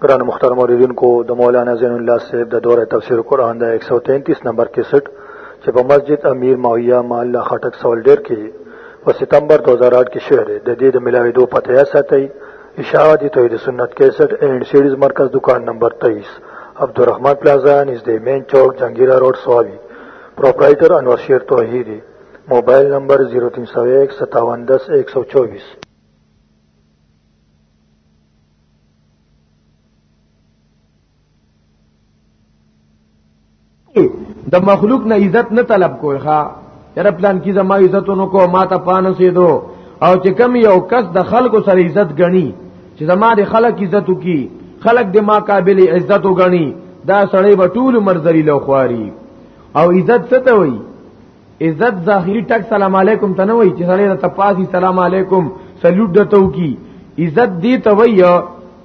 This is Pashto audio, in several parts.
قرآن مختار موردین کو د مولانا زین اللہ صاحب د دور تفسیر قرآن دا 133 نمبر کے سٹ چې په مسجد امیر معاویه محله خټک سوال ډیر کې په ستمبر 2008 کې شهر د دې د ملاوي دوه پته یا ساتي اشاعه دي توحید سنت 61 اینڈ سیریز مرکز دکان نمبر 23 عبدالرحمن پلازا نږدې مین چوک جنگیرا روډ سوابي پرپرایټر انور شیر توحیدی موبایل نمبر 03015710124 د مخلوق نه عزت نه طلب کوی ښا یره پلان کی زما عزتونو کو ما ته پانه سي دو او چې کم یو کس د خلکو سره عزت غني چې زما د خلک عزت کی خلک د ما قابل عزت غني دا سړی به ټول مرزري لو خواري او عزت څه ته وایي عزت ظاهری ټک سلام علیکم ته نه وای چې سړی ته پاسي سلام علیکم سلوټ دته وکي عزت دی ته وای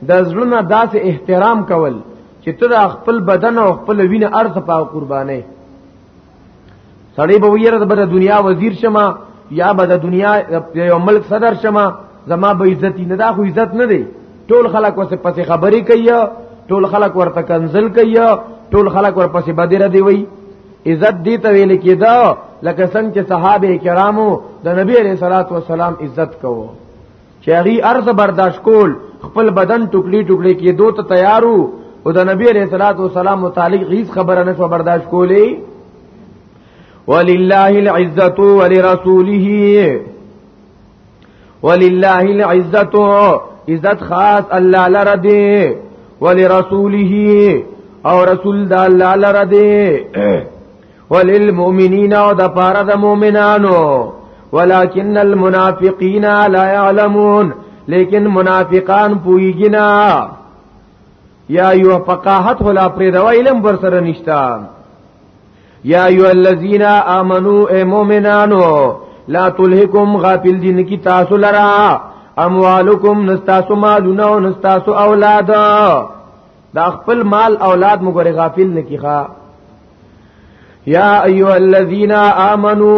د زړه داسې احترام کول چې ته د خپل بدن او خپل وینه ارث په قربانې سړی به ویره د دنیا وزیر شمه یا به د دنیا یو ملک صدر شمه زما به عزت نه دا خو عزت نه دی ټول خلک وسه پسې خبرې کوي ټول خلک ورته کنزل کوي ټول خلک ورپسې بدره دی وای عزت دی ته ویل کېدا لکه څنګه چې صحابه کرامو د نبی عليه صلوات و سلام عزت کوو چې هغه ارز برداشت کول خپل بدن ټوکلي ټوکلي کې دوه ته تیارو او د نبی عليه صلوات و سلام متعلق هیڅ خبره نشو برداشت کولې ولله العزه ولرسوله ولله العزت عزت خاص الله لره دی ولرسوله او رسول د الله لره دی وللمؤمنین او د پاره د مؤمنانو ولكن المنافقین لا يعلمون لیکن منافقان پویګنا یا یو فقاحت ولا پر دا علم بر سره نشتا یا ایو الذین آمنو اے مومنانو لا تلهکم غافل دین کی تاسو لرا اموالکم نستاسو مالونه او نستاسو اولاد دا خپل مال اولاد مګره غافل نکیخه یا ایو الذین آمنو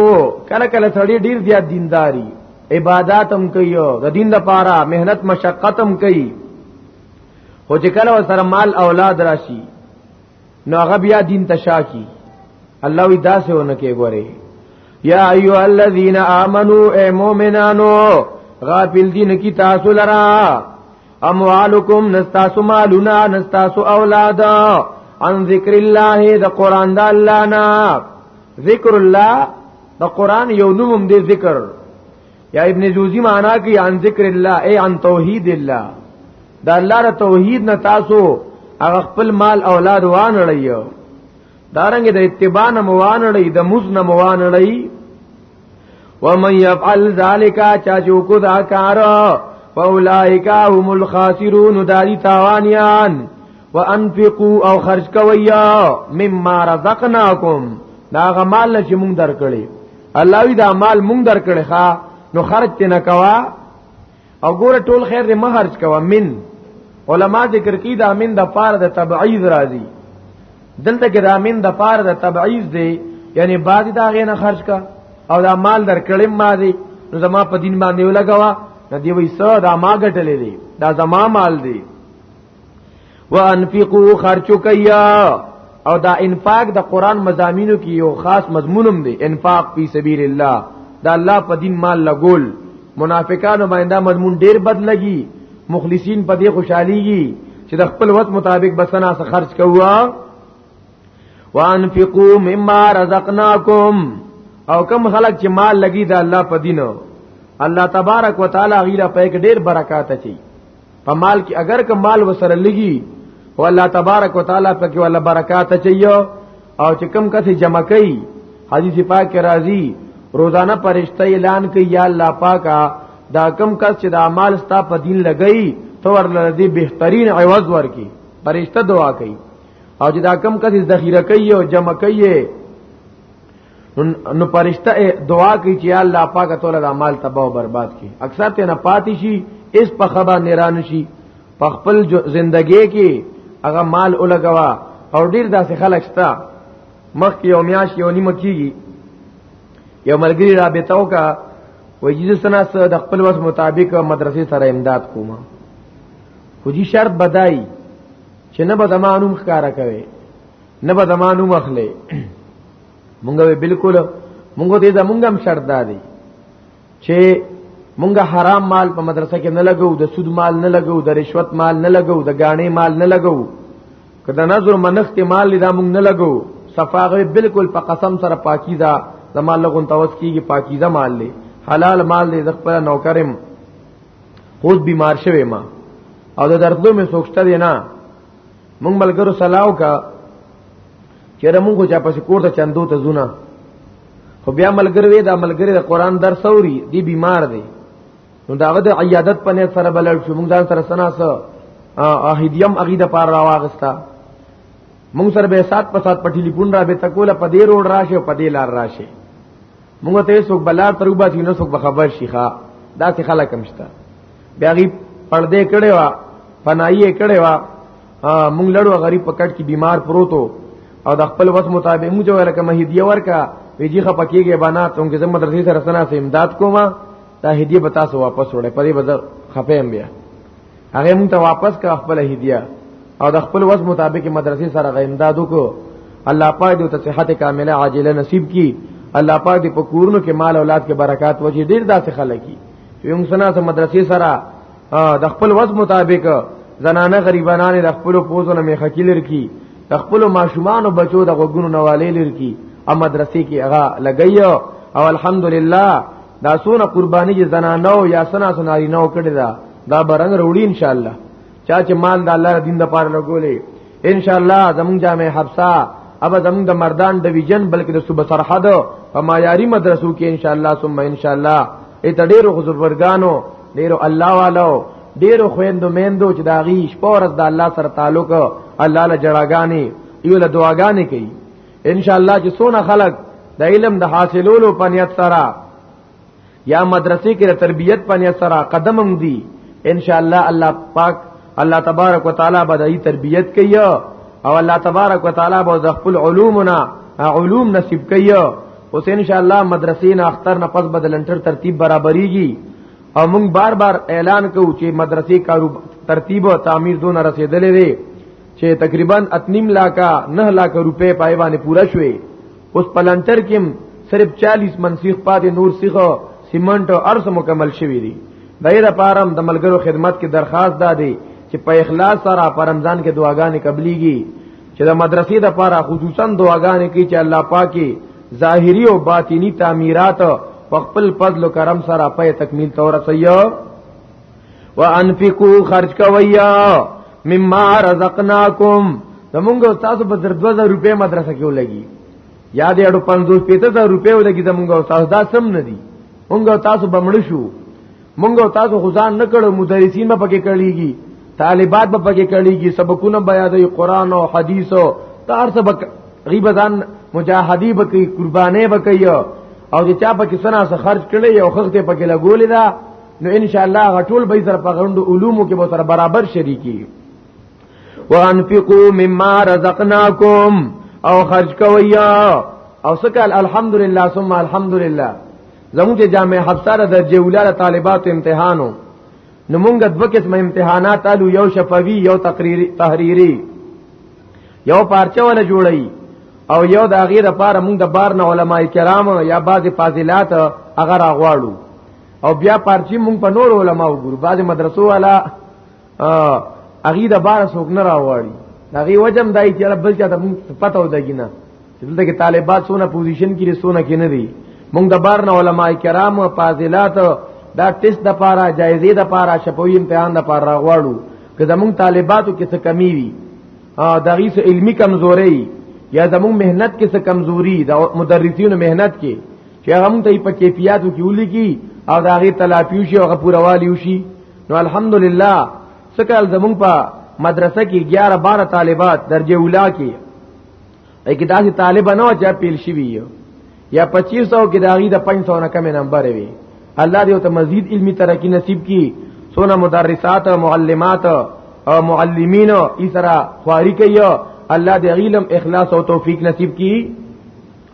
کله کله سړی ډیر زیات دینداری عبادت هم کوي د دین لپاره مهنت مشقت هم کوي خو چې کله سره مال اولاد راشي نو هغه بیا دین تشا کی الله وی داسې ونه کې ګوره یا ایو الذین آمنو اے مومنانو غافل دین کی تاسو لرا اموالکم نستاسو مالونا نستاسو اولاد عن ذکر الله د قران د الله نا ذکر الله د قران یو نوم دی ذکر یا ابن جوزی معنا کوي عن ذکر الله ای عن توحید الله دا الله ر توحید نه تاسو هغه خپل مال اولاد وان لړیو دارنګ د اتباع نه موان لړی د مز نه موان لړی ومن يفعل ذلك چاچو کو دا کار فاولائک هم الخاسرون داری تاوانیان وانفقوا او خرج کویا مما رزقناکم دا غمال چې مونږ درکړي الله وی دا مال مونږ درکړې ښا نو خرج ته نه کوا او ګوره ټول خیر دې مهرج کوا من علما ذکر کی دا من د پاره د تبعیض راځي دلته کې دا من د پاره د تبعیض دی یعنی بعضی دا غې نه خرج کا او دا مال درکړې ما دی نو زما په دین باندې ولګوا نو دی وی سو دا ما ګټلې دی دا زما مال دی وانفقوا خرچو کیا او دا انفاق د قران مزامینو کې یو خاص مضمونم دی انفاق فی سبیل الله دا الله په دین مال لګول منافقانو باندې مضمون ډیر بد لګي مخلصین په دې خوشحاليږي چې د خپل وخت مطابق بسنا سره خرج کووا وانفقوا مما رزقناکم او کم خلک چې مال لګي دا الله په دین الله تبارک وتعالى غیره په ډیر برکات اچي په مال کې اگر که مال وسره لګي او الله تبارک وتعالى پکې ولا برکات چيو او چې کم کسي جمع کوي حدیث پاک کې راځي روزانه پرشته اعلان کوي یا الله پاکا دا کم کس چې دا مال ستا په دین لګئی تو ورله دې بهترین عوض ورکی پرشته دعا کوي او چې دا کم کسي ذخیره کوي او جمع کوي نو پرشتہ دعا کوي چې الله پاک تعالی د مال تباہ او برباد کړي اکثر ته نه پاتې شي اس په خبا نيران شي په خپل ژوندۍ کې هغه مال ولګوا او ډیر داسې خلک شته مخ کې یو میاش یو نیمه کیږي یو ملګری رابطه وکا وای چې سنا سره د خپل وس مطابق مدرسې سره امداد کوم خو جی شرط بدای چې نه به زمانوم ښکارا کوي نه به زمانو مخلې مونږ به بالکل مونږ دې زمونږ هم شرط دادي چې مونږ حرام مال په مدرسه کې نه لګو د سود مال نه لګو د رشوت مال نه لګو د غاڼې مال نه لګو کدا نظر منخت مال دا مونږ نه لګو صفاغه بالکل په قسم سره پاکیزه زمال لغون توس کیږي پاکیزه مال لې حلال مال دې زخپل نوکرم خود بیمار شوه ما او د درتلو مې سوچته دی نه مونږ ملګرو سلاو کا چیرې مونږ چا پس کور ته چندو ته زونه خو بیا ملګری وې دا ملګری د قران درس اوري دی بیمار دی نو داغه د عیادت په نه سره بلل شو مونږ ځان سره سنا سره اهدیم اغي د پار راواغستا مونږ سره به سات په سات په ټلیفون را به تکوله په دې روډ راشه په دې لار راشه موږ ته څوک بلار تر وبا چې نو څوک به خبر شي ښا دا څه خلک مشته بیا غي پردې کړي وا پنایې کړي وا موږ لړو غریب پکټ کې بیمار پروتو او د خپل وس مطابق موږ ویل کوم هدیه ورکا ویجی خپه کېږي بنا څنګه زم مدرسې سره سنا سه امداد کوما دا هدیه به تاسو واپس وړي پرې به خپه هم بیا هغه مونږ ته واپس کا خپل هدیه او د خپل وس مطابق مدرسې سره غیمدادو کو الله پاک دې ته صحت کامله عاجله نصیب کی الله پاک دې په کورونو کې مال اولاد کې برکات وجې ډیر داسې خلک کی یوم سنا سره مدرسې سره د خپل وس مطابق زنانه غریبانان د خپل پوزونه میخه کلر کی د خپل ماشومان او بچو د غوګونو نوالې لر کی ا مدرسې کې هغه لګیو او الحمدلله دا سونه قرباني چې زنانو یا سنا سناري نو کړی دا دا برنګ وروړي ان شاء الله چا چې مال د الله دین د پاره لګولې ان شاء الله زمون جامع حبسا اب زمون د مردان د ویژن بلکې د صوبه سرحد په معیاري مدرسو کې ان شاء الله ثم ان شاء الله ایت ډیرو حضورګانو ډیرو الله والو ډیرو خويندو میندو چې دا غي شپورز د الله سره تعلق الله له جړاګانی یو له دعاګانې کوي ان شاء الله چې سونه خلق د علم د حاصلولو په نیت سره یا مدرسې کې د تربیت په نیت سره قدم هم دي ان شاء الله الله پاک الله تبارک وتعالى به دای تربیت کوي او الله تبارک وتعالى به د خپل علومنا علوم نصیب کوي اوس ان شاء الله مدرسې نه اختر نه پس بدلنټر ترتیب برابرېږي او موږ بار بار اعلان کوو چې مدرسې کارو ترتیب او تعمیر دون رسیدلې وي چې تقریبا اتنیم لاکا نه لاکا روپے پای باندې پورا شوې اوس پلانټر کې صرف 40 من سیخ پاتې نور سیخ سیمنټ او ارس مکمل شوی دی دغه لپاره د ملګرو خدمت کې درخواست دادې چې په اخلاص سره په رمضان کې دعاګانې قبليږي چې د مدرسې د لپاره خصوصا دعاګانې کوي چې الله پاکي ظاهری او باطینی تعمیرات په خپل فضل و کرم سره په تکمیل تور سيو وانفقو خرج کویا مما رزقناکم زمونږ تاسو په 2000 روپے مدرسه کې ولګي یا دې اړو 50 پیته دا روپے ولګي زمونږ تاسو دا سم نه دي مونږ تاسو بمړ شو مونږ تاسو غزان نه کړو مدرسین به پکې کړيږي طالبات به پکې کړيږي سبقونه بیا د قران او حدیث او تار سبق غیبتان مجاهدی به کوي قربانې به کوي او چې چا پکې سنا سره خرج کړي او خخته پکې لګولې ده نو ان شاء الله غټول به سره په غوند علومو کې به سره برابر شریکي وانفقوا مما رزقناکم او خرج کویا او سکل الحمدلله ثم الحمدلله زموږ جامع حفصه د جولاله طالبات امتحانو نو موږ دوه قسم امتحانات الو یو شفوی یو تقریری تحریری یو پارچه ولا جوړی او یو د غیر لپاره موږ د بار نه علما کرام یا بعض فاضلات هغه راغواړو او بیا پارچی مونږ په نور علما وګورو بعض مدرسو والا اغي د بار سوک نه راوړي هغه وجم دای چې رب بل چا ته پته ودګی نه دلته کې طالبات سونه پوزیشن کې رسونه کې نه دي مونږ د بار نه علما کرام او فاضلات دا ټیسټ د پاره جایزې د پاره شپوي امتحان د پاره راغواړو که زمونږ طالباتو کې څه کمی وي د غیس علمی کمزوري یا زمونږ مهنت کې څه کمزوري د مدرسینو مهنت کې چې هغه مونږ ته په کیفیتو کې ولیکي او دا غي تلافیو شي او پوروالیو شي نو الحمدلله سکل زمونږ په مدرسه کې 11 12 طالبات درجه اولا کې اې کې داسې طالب نه چې پیل شي وي یا 2500 کې داغي د 500 نه کم نمبر وي الله دې ته مزید علمی ترقی نصیب کی سونه مدرسات او معلمات او معلمین ای سره خواري کوي الله دې علم اخلاص او توفیق نصیب کی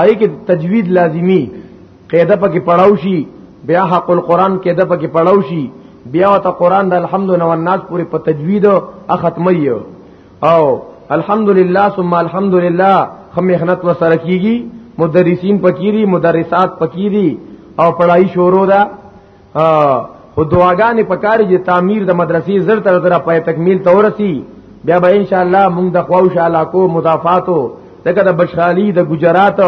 آی کې تجوید لازمی قاعده پکې پڑھاو شي بیا حق القرآن قاعده پکې پڑھاو شي بیا ته قرآن د الحمد لله والناس پورې په تجوید او ختمي او الحمد لله ثم الحمد لله خمیخنت و سره کیږي مدرسین پکیری مدرسات پکیری او پڑھائی شروع ده ها خو دعاګانې په کار دي تعمیر د مدرسې زر تر زر په تکمیل تورسي بیا به ان شاء الله موږ د خواوش علاقو مضافاتو دغه د بشالی د گجرات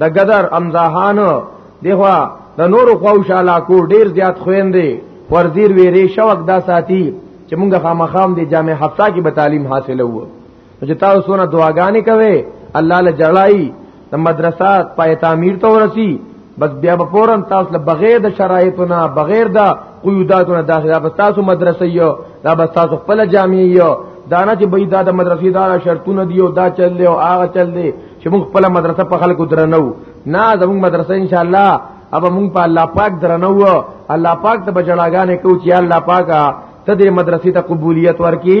د غدر امزاهان دغه د نورو خواوش علاقو ډیر زیات خويندې ورزیر ویری شوق دا ساتي چې موږ خامخام د جامع حفصه کې به تعلیم حاصلوو چې تاسو نه دعاګانې کوي الله له جړای د مدرسه پای تعمیر ته ورسی بس بیا به فورن تاسو له بغیر د شرایطو نه بغیر د قیوداتو نه داخله بس تاسو مدرسې یو دا بس تاسو خپل جامعې یو دانا چې بې دا د مدرسې دا شرطونه دی او دا چل دی او هغه چل دی چې موږ خپل مدرسه په خلکو درنو نه زموږ مدرسه ان شاء الله اب موږ په الله پاک درنو الله پاک ته بچړاګانې کو چې الله پاکه ته دې مدرسې ته قبولیت ورکي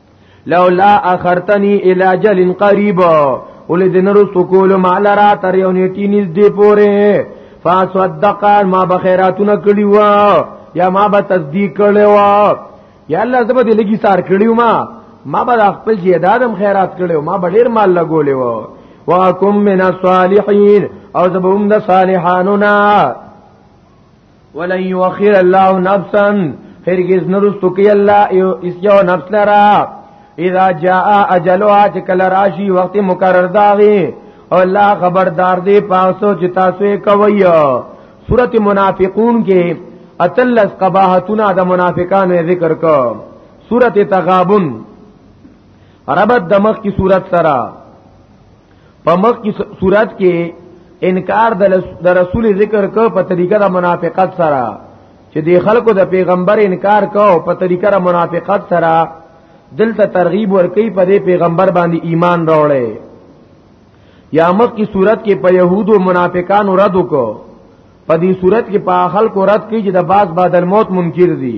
لولا اخرتنی الی جل قریب ولې د نرو سکول مال را تر یو نیټی نږدې پوره فصدقان ما بخیراتونه کړی و یا ما به تصدیق کړی و یا الله زبر دې لګي سار کړی و ما ما به خپل جیدادم خیرات کړی و ما به ډیر مال لګولې و واکم من الصالحین او زبوم د صالحانو نه ولن يؤخر الله نفسا هرگز نرستو کی الله یو اس یو نفس لرا اذا جاء اجلها چې کله راشي وخت مقرر داغي او الله خبردار دی پاسو چې تاسو کوي سورت منافقون کې اتلس قباحتنا د منافقانو ذکر کو سورت تغابن ربط دمخ کی سورت سره په مخ کی صورت کې انکار د رسول ذکر کو په طریقه د منافقت سره چې د خلکو د پیغمبر انکار کو په طریقه د منافقت سره دلته ترغیب ورکی په دې پیغمبر باندې ایمان راوړې یا مخ کی صورت کې په يهودو منافقانو رد وکړو په دې صورت کې په خلکو رد کې چې د باز بعد الموت منکر دي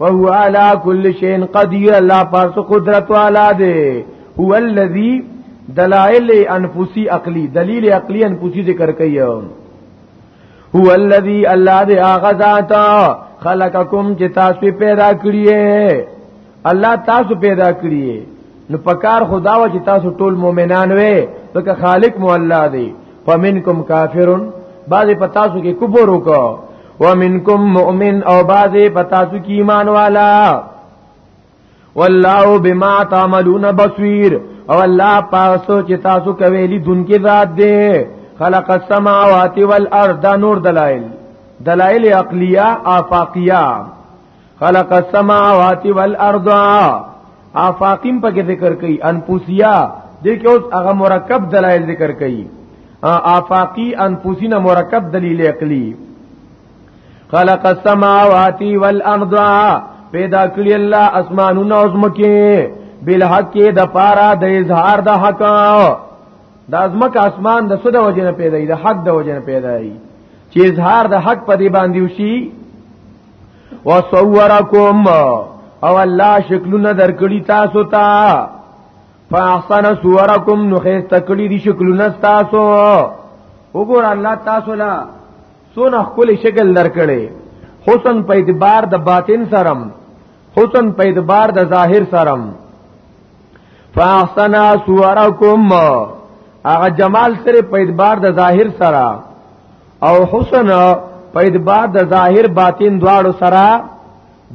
وهو على كل شيء قدير الله پاک قدرت والا دی هو الذي دلائل انفسي عقلي دلیل عقلي انفسي ذکر کوي هو الذي الله دی هغه ذات خلقکم چې تاسو پیدا کړی الله تاسو پیدا کړی نو پکار خدا و چې تاسو ټول مؤمنان وې ځکه خالق مو الله دی فمنکم کافرون بعضی پتا سو کې کفر وکړو ومنکم مؤمن او بازه پتا سو کی ایمان والا والله بما تعملون بصير او الله پاسو چې تاسو کوي لیدونکو ذات دی خلق السماوات والارض نور دلائل دلائل عقلیه آفاقیه خلق السماوات والارض آفاقیم په ذکر کوي انفسیا دې کې اوس هغه مرکب دلایل ذکر کوي آفاقی انفسینا مرکب دلیل عقلی خلق السماوات والارض پیدا کړی الله اسمانونه او زمکه بالحق د پارا د اظهار د حق دا زمکه اسمان د سود وجنه پیدا دی د حق د وجنه پیدا دی چې اظهار د حق په دی باندې وشي وصورکم او الله شکلونه درکړي تاسو ته تا فاحسن صورکم نو خیس تکړی دی شکلونه تاسو وګور الله تاسو لا سونه خپل شکل درکړي حسن په اعتبار د باطن سرم حسن په اعتبار د ظاهر سرم فاحسن صورکم هغه جمال سره په اعتبار د ظاهر سره او حسن په اعتبار د ظاهر باطن دواړو سره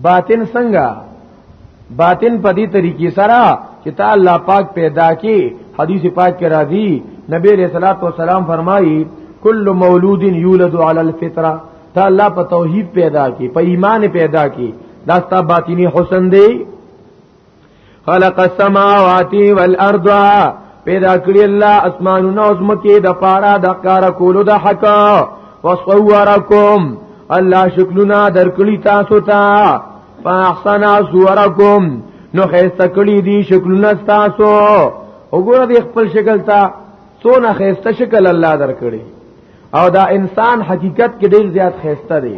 باطن څنګه باطن په دې طریقې سره چې تا الله پاک پیدا کی حدیث پاک کې راځي نبی علیہ الصلوۃ والسلام فرمایي کل مولود یولد علی الفطره تا الله په توحید پیدا کی په ایمان پیدا کی دا ستا باطینی حسن دی خلق السماوات والارض پیدا کړی الله اسمانونه او زمکه د پاره د کار کولو د حق وصورکم الله شکلونه درکړی تاسو ته فاحسن صورکم نو خیسته کړی دی شکلونه تاسو وګوره د خپل شکل ته څونه خیسته شکل الله درکړي او دا انسان حقیقت کې ډیر زیات خیسته دی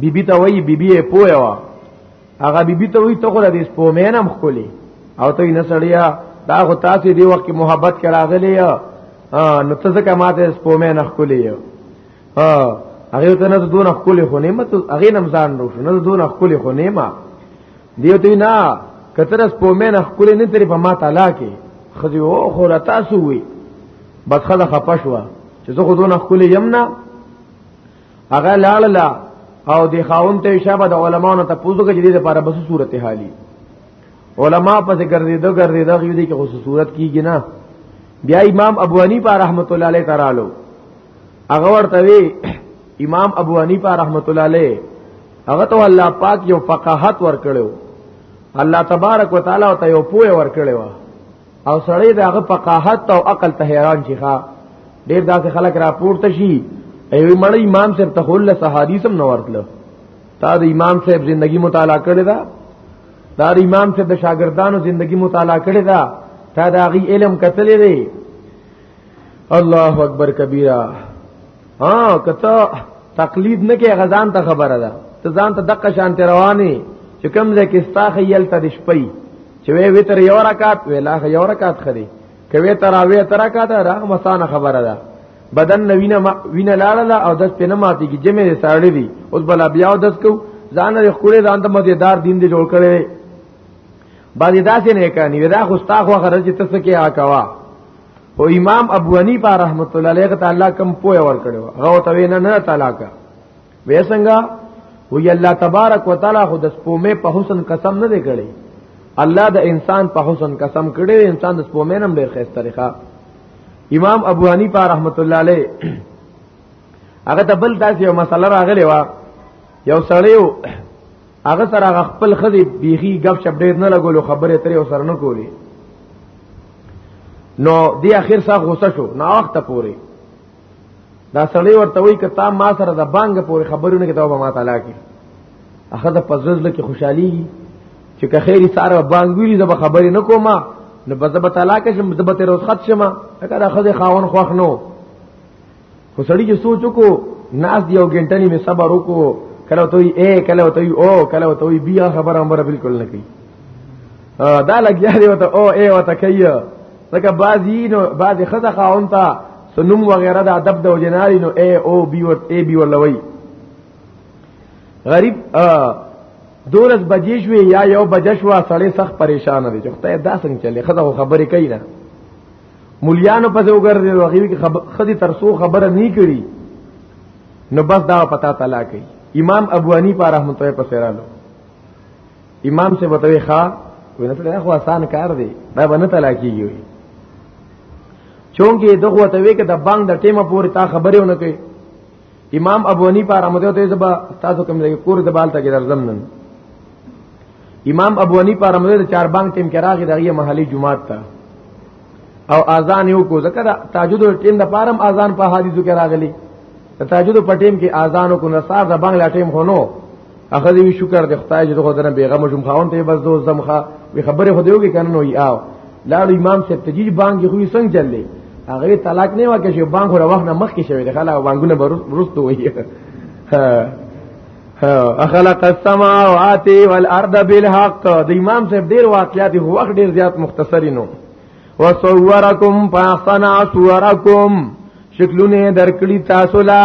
بی بی ته وای بی بی پوهه وا هغه بی بی ته وای ته خو د سپومینم خولي او ته نه سړیا دا خو تاسو دی وخت کې محبت کراغلی یا نو ته ځکه ماته سپومین خولي یا هغه ته نه دونه خولي خو نه مت هغه نم ځان نو نه دونه خولي خو نه ما دیو ته نه کتر سپومین خولي نه تری په ما تعالی کې خدي او خو را تاسو وي بس خلا خپشوا چې زه خو دونه خولي يم نه هغه لاړلا او د خاون ته شابه د علماونو ته پوزو کې دې لپاره بس صورت حالي علما پسې ګرځي دو ګرځي دا یو دي کې خصوص صورت کیږي نه بیا امام ابو حنیفه رحمت الله علیه تعالی هغه ورته وی امام ابو حنیفه رحمت الله علیه هغه ته الله پاک یو فقاهت ورکړو الله تبارک وتعالى ته یو پوهه ورکړو او سړی دغه فقاهت او عقل ته حیران شي ښا ډیر داسې خلک راپورته شي ایوی مړ امام صاحب ته خل صحادیث هم نه ورتله تا د امام صاحب زندگی مطالعه کړې ده دا د امام صاحب د شاګردانو زندگی مطالعه کړې ده تا دا غي علم کتلې دی الله اکبر کبیره ها کته تقلید نه کې غزان ته خبره ده ته ځان ته دقه شان ته رواني چې کوم ځای کې ستا خیال ته د شپې چې وې وتر یو رکعت ویلا یو رکعت خري کوي تر اوې تر رکعت راغ مسانه خبره ده بدن نوینه وینه لاړه او داس په نه ماتي کې جمع ساړې دي اوس بلا بیا او داس کو ځان یې خوري ځان ته مزیدار دین دی جوړ کړي باندې داسې نه کانی ودا خو ستا خو خرج تسکه آکوا او امام ابو حنیفه رحمت الله علیه تعالی کم پوهه ور کړو هغه ته وینا نه طلاق وې څنګه وی الله تبارک وتعالى خود سپومه په حسن قسم نه دی کړی الله د انسان په حسن قسم کړی انسان د سپومه نم ډیر خسته طریقه امام ابو حنیفه رحمت الله علیه هغه ته بل داسې یو مسله راغلی و یو سړیو هغه سره هغه خپل خدي بیخي غب شپ ډیر نه لګولو خبره ترې وسره نه کولی نو دی اخر سا غوسه شو نا وخت پوري دا سړی ورته وی ک تا ما سره د بانګ پوري خبرونه کتاب ما تعالی کی اخه د پززل کی خوشحالي چې که خیری ساره بانګ ویلی زب خبرې نه کومه نو بزبت علاقه شم زبت روز خط شمه اکه دا خزه خاون خوخ نو خو سړی چې سوچ وکړو ناس دی او ګنټنی می صبر وکړو کله ته ای کله ته او کله ته بیا خبره امر بالکل نه کوي دا لګیا دی وته او ای وته کوي ځکه بعضی نو بعضی خزه خاون ته سنوم وغیرہ د ادب د وجناری نو ای او بی ور ای بی ولوي غریب دولس بجې شوې یا یو بجې شو سړی سخت پریشان دی چې خدای دا څنګه چلے خزه خبرې کوي نه مليانو پسې وګرځي هغه کې خب... خدي ترسو خبره نه کړي نو بس دا پتا تعالی کوي امام ابو حنیفه رحمت الله پسې رالو امام سے بتوي ښا ونه ته خو آسان کار دی دا باندې تعالی کیږي چونګې دغه ته وی کې د بانګ د ټیمه پورې تا خبرې ونه کوي امام ابو حنیفه رحمه الله ته زبا تاسو کوم لګي کور د بالته کې درځم نن امام ابو حنیفه رحمه الله چار بانګ ټیم کې راغی دغه محلي جمعات ته او اذان یو کو ذکر تاجود ټیم د پارم اذان په حدیثو کې راغلی تاجود په ټیم کې اذان کو نصار د بنگلا ټیم خونو اخر دې شکر دې خدای چې دغه دنه بیغه مشم خاون ته بس دوست زمخه به خبره خو دیوږي کنه نو یاو لاړو امام صاحب تجیج بانګ خو یې څنګه چللې هغه طلاق نه وکړي چې بانګ خو وخت نه مخ کې شوی دی خلا بانګونه برستو وي اخلق السماوات والارض بالحق د امام صاحب ډیر واقعیات هو وخت ډیر زیات مختصرینو وصورکم فاحسن صورکم شکلونه درکړي تاسو لا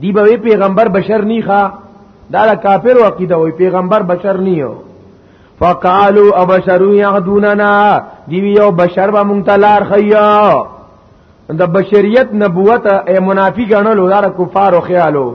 دی به پیغمبر بشر نه ښا دا د کافر عقیده وي پیغمبر بشر نه یو فقالو ابشرو یعدوننا دی یو بشر به مونږ تلار خیا د بشریت نبوت ای منافق غنلو دا کفار او خیالو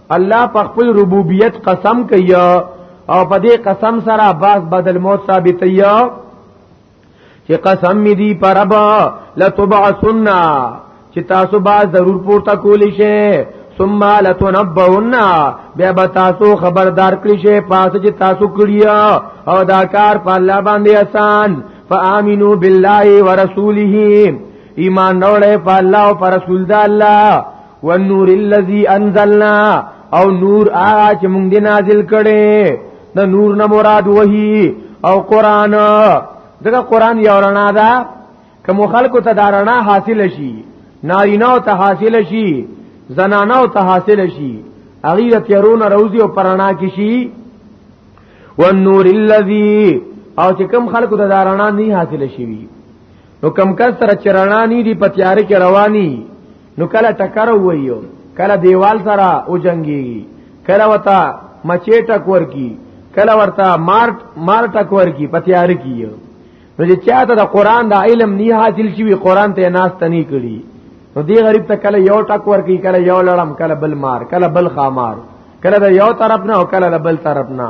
الله په خپل ربوبیت قسم کوي او په دې قسم سره باز بدل موت ثابت یي چې قسم می دی پربا لتبعثن چې تاسو با ضرور پورته کولی شئ ثم لتنبؤن بیا به تاسو خبردار کړی شئ پاس چې تاسو کړیا او دا کار په الله باندې آسان فآمنو بالله ورسوله ایمان راوړې په الله او پر رسول الله والنور الذي انزلنا او نور هغه چې موږ دې نازل کړي د نور نه مراد وਹੀ او قران دغه قران یو رڼا ده کوم خلکو ته دا رڼا حاصل شي نارینه ته حاصل شي زنانه ته حاصل شي اغیره تیرون روزي او پرانا کې شي والنور الذي او چې کوم خلکو ته دا رڼا نه حاصل شي نو کم کس سره چرانانی دی په تیار کې رواني نو کله ټکر وایو کله دیوال سره او جنگي کله وتا مچې ټک ورکی کله ورتا مار مار ټک ورکی په تیار کې نو چې چاته د قران د علم نه حاصل شي قران ته ناس تني کړي نو دی غریب ته کله یو ټک ورکی کله یو لړم کله بل مار کله بل خامار کله د یو طرف نه او کله د بل طرف نه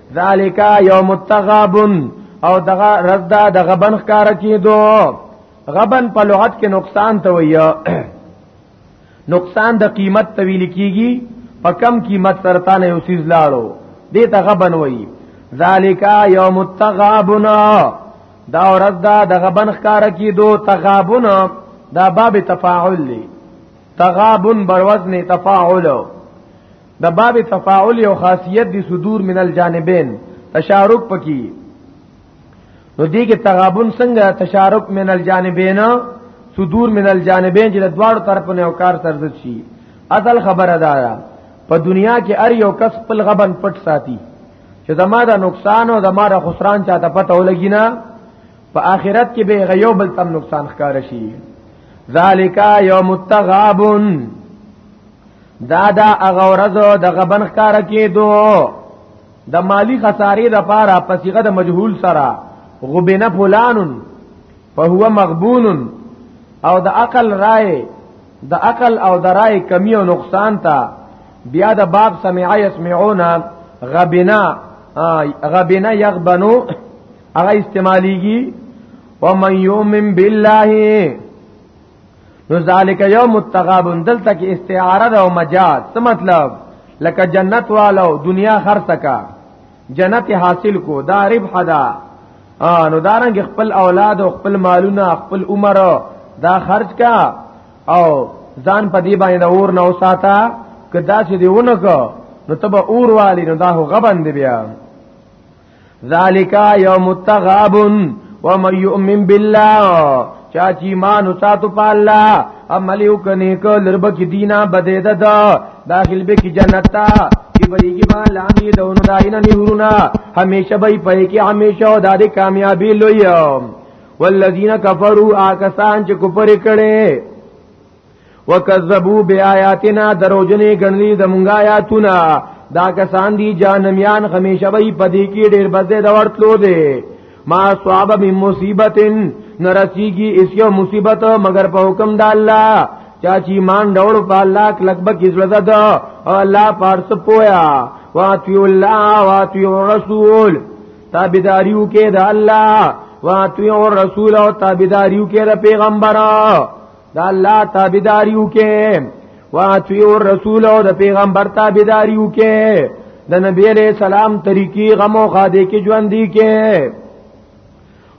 ذالک یوم التغابن او دغه ردا د غبن ښکار کیدو غبن په لغت کې نقصان ته وایي نقصان د قیمت طویل کیږي په کم قیمت سرتا نه اوسیز لاړو دې ته غبن وایي ذالک یوم التغابن دا ورځ دا د غبن ښکار کیدو تغابن دا باب تفاعل دی تغابن بر وزن تفاعل د باب تفاعل یو خاصیت دی صدور من الجانبین تشارک پکې نو دې کې تغابن څنګه تشارک من الجانبین صدور من الجانبین چې د دواړو طرفونو یو کار سرزت شي اصل خبره ده په دنیا کې ار یو کس خپل غبن پټ ساتي چې زما دا نقصان او زما را خسران چاته پته ولګی نه په آخرت کې به غيو بل تم نقصان ښکار شي ذالک یوم التغابن دا دا هغه ورځ د غبن ښکار کېدو د مالی خسارې د پاره په صيغه د مجهول سره غبن فلان فهو مغبون او د عقل رائے د عقل او د رائے کمی او نقصان ته بیا د باب سمعا يسمعون غبنا غبنا يغبنو هغه استعماليږي ومن يؤمن بالله نو ذالک یوم التغابن دلته کې استعاره ده او مجاز څه مطلب لکه جنت والو دنیا خرڅ کا جنت حاصل کو دا ربح دا نو دارنګ خپل اولاد او خپل مالونه خپل عمر دا خرج کا او ځان په دې باندې د اور نه وساته کدا چې دیونه کو نو تب اور والی نو دا هو غبن دی بیا ذالک یوم التغابن ومن یؤمن بالله چا چې ایمان او ساتو په الله عمل یو کني کو لرب کې دینا بده ده داخل به کې جنت تا چې بریږي ما لاندې دونو داینه نورنا همیشه به پې کې همیشه او دادې کامیابی لوی والذین کفروا آکسان چې کفر کړي وکذبوا بیااتنا دروجنې ګڼلې د مونږه آیاتونه دا کسان دي جانمیان همیشه وي پدې کې ډېر بده د ورتلو دي ما صواب من مصیبتن نرسیږي اس یو مصیبت مگر په حکم د الله چا چې مان ډول په الله کلک بک زړه ده او الله پارس پویا واتی الله واتی رسول تابعداریو کې د الله واتی رسول او تابعداریو کې د پیغمبره دا الله تابعداریو کې واتیو رسول او د پیغمبر تابعداریو کې د نبی علیہ السلام طریقې غمو خاده کې ژوند دي کې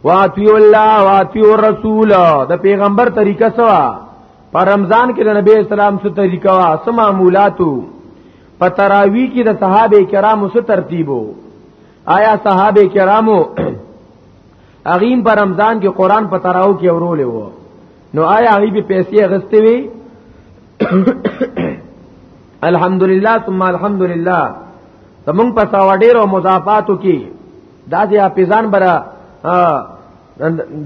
واتیو الله واتیو رسول د پیغمبر طریقه سوا پر رمضان کې د نبی اسلام سره طریقه وا سمامولاتو په تراوی کې د صحابه کرامو سره ترتیبو آیا صحابه کرامو اغیم پر رمضان کې قران په تراو کې اورولې وو نو آیا هغه به پیسې غستې وي الحمدلله ثم الحمدلله زمونږ په ساوډیرو مضافاتو کې داسې حافظان برا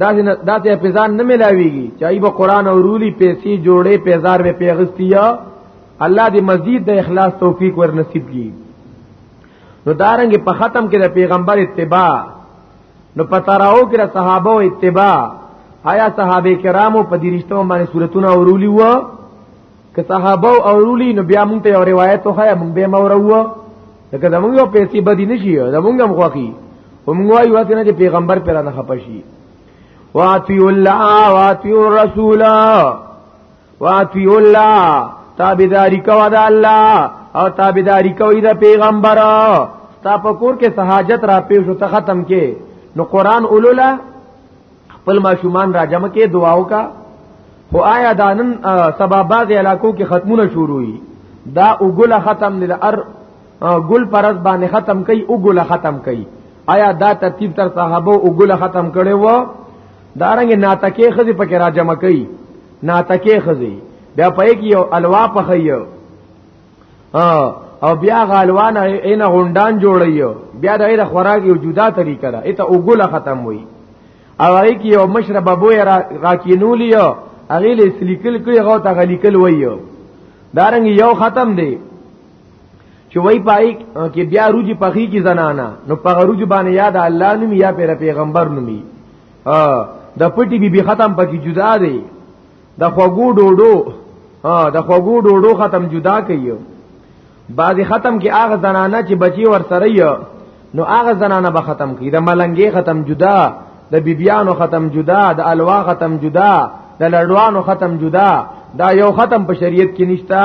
داسې داسې حافظان نه ملاويږي چې ای به قران او رولی پیسې جوړې پیزار به پیغستیا الله دې مزید د اخلاص توفیق ور نصیب کړي نو دارنګ په ختم کې د پیغمبر اتباع نو پتاراو کې صحابه او اتباع آیا صحابه کرامو په دې رښتو باندې صورتونه اورولي وو که صحابه اورولي نو بیا مونږ ته یو روایت خو یا مونږ به مورو لکه زمونږ یو پیسې بدی نشي زمونږ هم خوخي ومونږ وایو هڅه نه چې پیغمبر پر نه خپشي واتی الله واتی الرسول واتی الله تابعداری کوا د الله او تابعداری کوي د پیغمبر تا په کور کې سہاجت را پیښ ته ختم کې نو قران اولولا خپل ماشومان را جمع کې دعاو کا خو آیا دانن سبا باغ علاقو کې ختمونه شروع وي دا وګله ختم نه ار ګل پرز باندې ختم کئ وګله ختم کئ آیا دا ترتیب تر صحابه وګله ختم کړي وو دارنګ ناتکه خزي پکې را جمع کوي ناتکه خزي بیا پې کې یو الوا پخیو او بیا غالوان عین غونډان جوړیو بیا د غیر خوراک یو جدا طریقه ده ایته وګله ختم وي او هغه کې یو مشرب بو را راکینولیو هغه لیکل کړي هغه ته غلیکل وایو دارنګ یو ختم دی چې وای پای کې بیا روجي پخی کی زنانا نو په روجي باندې یاد الله نوم یا پر پیغمبر نومي ا د پټي بي بي ختم پکې جدا دی د خوګو ډوډو ا د خوګو ډوډو ختم جدا کوي بعضی ختم کې هغه زنانا چې بچي ور سره یو نو هغه زنانا به ختم کی د ملنګي ختم جدا د بیبیانو ختم جدا د الوا ختم جدا د لړوانو ختم جدا دا یو ختم په شریعت کې نشتا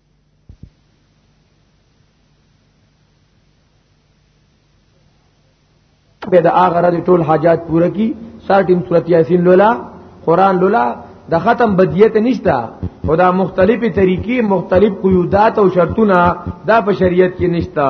به د هغه رد ټول حاجات پوره کی سر ټیم سورۃ یاسین لولا قران لولا د ختم بدیت نشتا خدا مختلفی طریقې مختلف قیودات او شرطونه دا په شریعت کې نشتا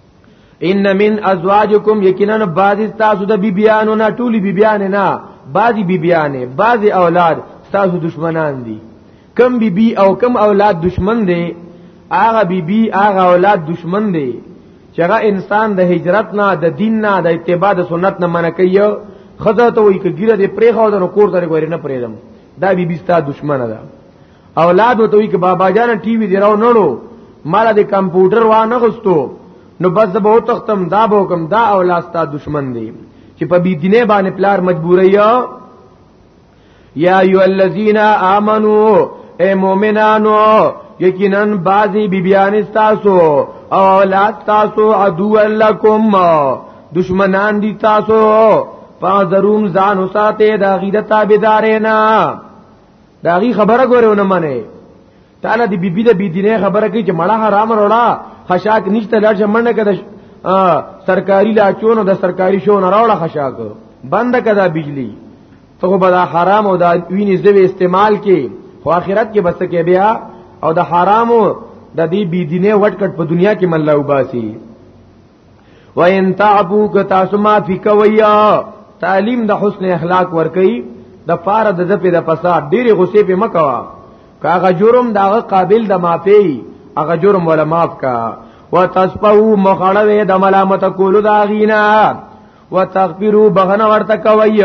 ان من ازواجکم یقینا بعض تاسو د بیبیانو نه ټولي بیبیان نه بعضی بیبیانې بعضی اولاد تاسو دشمنان دي کم بیبي بی او کم اولاد دشمن دي هغه بیبي بی هغه اولاد دشمن دي چې هغه انسان د هجرت نه د دین نه د اتباع د سنت نه منع کوي خزه ته وي کګیره دې پرې خو د کور ته ګوري نه پرېدم دا بیبي بی ستا دشمنه ده اولاد وته وی ک بابا جان ټي وي دی راو نړو مال د کمپیوټر وا نه غستو نو بس به او تختم دا به کوم دا اولاد ستا دشمن دی چې په بی دینه باندې پلار مجبورای یا ایو الذین آمنو اے مومنانو یقینا بعضی بیبیان تاسو او اولاد تاسو عدو لکم دشمنان دی تاسو پا ضرور ځان وساته دا غیرت تابعدارینا دا غي خبره ګوره ونه منه تعالی دی بیبی د بی دینه خبره کوي چې مړه حرام وروړه خشاک نشته لړ منډه کده سرکاري لاچونو د سرکاري شو نه راوړه خشاک بند کده بجلی ته به دا حرام او دا ویني زوی استعمال کې خو آخرت کې بس کې بیا او د حرامو د دې بی دینه وټکټ په دنیا کې مله وباسي و ان تعفو ک تاسو معافي کوي تعلیم د حسن اخلاق ور کوي د پاره د دپې د فساد ډېری غصې په مکوا کاغه جرم داغه قابل د معافي هغه جرم ولا معاف کا وتصفو مخړوي د ملامت کولو دا غینا وتغفروا بغنا ورته کوي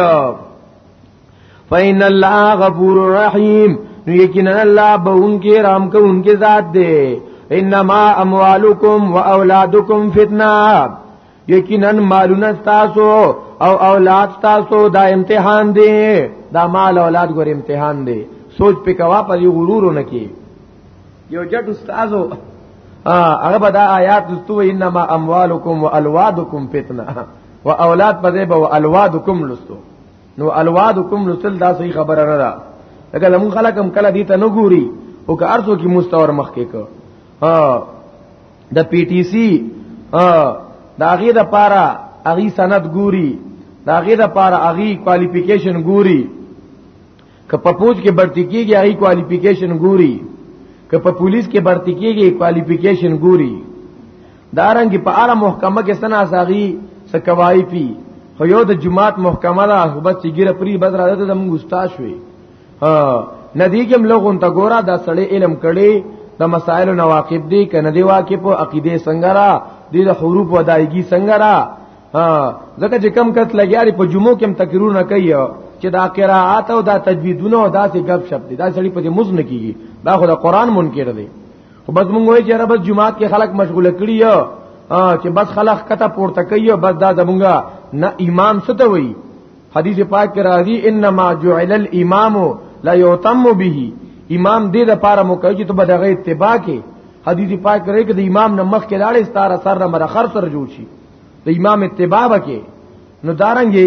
فین الله غفور رحیم نو یقینا الله به انکی رحم کوونکی ذات دی انما اموالکم واولادکم فتنه یقینا مالونه تاسو او اولاد تاسو دا امتحان دی دا مال اولاد ګور امتحان دی سوچ په کوا په غرور نه کی یو جټ استادو هغه به دا آیات لستو انما اموالکم والوادکم فتنه واولاد په دې به والوادکم لستو نو الواد کوم لسل دا صحیح خبره نه ده لکه لمون خلک هم کله دي ته نه ګوري او که ارزو کې مستور مخ کې کو ها د پی ټی سی ها دا غي د پارا اغي سند ګوري دا غي د پارا اغي کوالیفیکیشن ګوري که په پوج کې برتی کیږي اغي کوالیفیکیشن ګوري که په پولیس کې برتی کیږي کوالیفیکیشن ګوري دارنګ په اړه محکمه کې سنا ساغي سکوای پی خو یو د جماعت محکمه ده خو بس چیګره پری بس را ده موږ استاد شوي ها ندیګم لغون تا ګورا دا سړی علم کړي د مسائل نو واقف دي کنه دی واقف او عقیده څنګه را دي د حروف او دایګي څنګه را ها ځکه چې کم کت لګیاري په جمعو کې تقریر نه کوي چې دا قراءات او دا تجویدونه او دا څه غب شپ دي دا سړی په دې مزن کیږي دا خو د قران منکر دی خو بس مونږ وایي چې رب جمعات کې خلک مشغوله کړی یو چې بس خلک کته پورته کوي بس دا زمونږه نه امام ستو وي حدیث پاک کې راځي انما جعل الامام لا یتم به امام دې د پاره مو کوي چې ته بدغه اتباع کې حدیث پاک کرے کې د امام نه مخ کې لاړې ستاره سر نه مرخر سره جوړ شي د امام اتباع کې نو دارنګي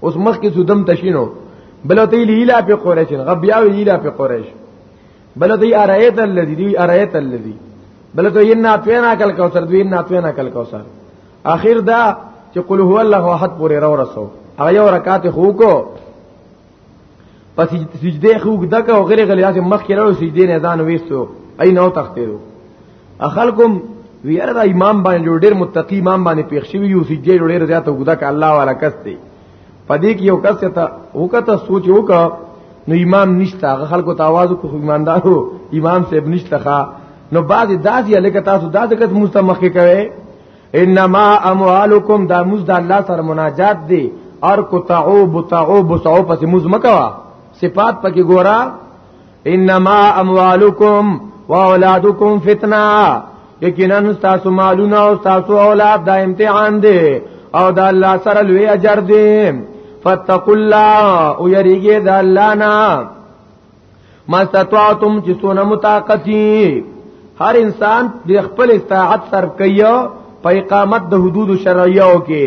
اوس مخ کې سودم تشینو بل ته لیلا په قریش غبیا لیلا په قریش بل ته ارایت الذی دی ارایت الذی بل ته ان اتینا کل کوثر دی ان اتینا کل کوثر اخر دا چې قل هو الله احد پورې را ورسو هغه یو رکعت خو کو پس سجده خو دغه غیر غلیات مخ کې راو سجده نه ځان وېستو اي نو تختیرو اخلکم ویره دا امام باندې ډېر متقی امام باندې پیښ شوی یو سجې ډېر زیات وګدا ک الله والا کس دی پدې کې یو کس ته وکته سوچ وکا نو امام نشته هغه خلکو ته आवाज کو ایماندارو امام صاحب نشته ښا نو بعد داسې الکه تاسو دا د کس مستمخ کوي انما اموالکم دا مز د الله سره مناجات دی اور کو تعوب تعوب صعوب پس مز مکوا صفات پکې ګورا انما اموالکم واولادکم فتنه یقینا تاسو مالونه او تاسو اولاد دا امتحان دی او دا الله سره لوی اجر دی فتقوا الله او یریږي دا الله نه ما استطعتم چې سونه متاقتی هر انسان د خپل استطاعت سر کوي په اقامت د حدود شرعیو کې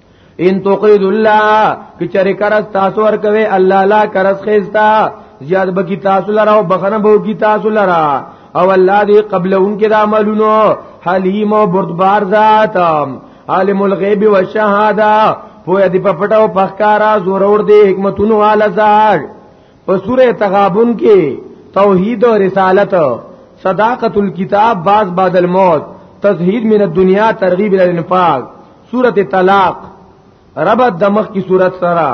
ان تقید الله کچری کرس تاسو ور کوي الله لا کرس خيستا زیاد بکی تاسو لرا او بخنه بو کی تاسو لرا او الله دی قبل ان کې د عملونو حلیم او بردبار ذات عالم الغیب والشهاده پوهه دی په پټو پخکارا زور اور دی حکمتونو والا ذات په سوره تغابن کې توحید او رسالت صداقت الكتاب باز بعد الموت تزهید من الدنیا ترغیب الى الانفاق سورت طلاق ربط د مخ کی صورت سره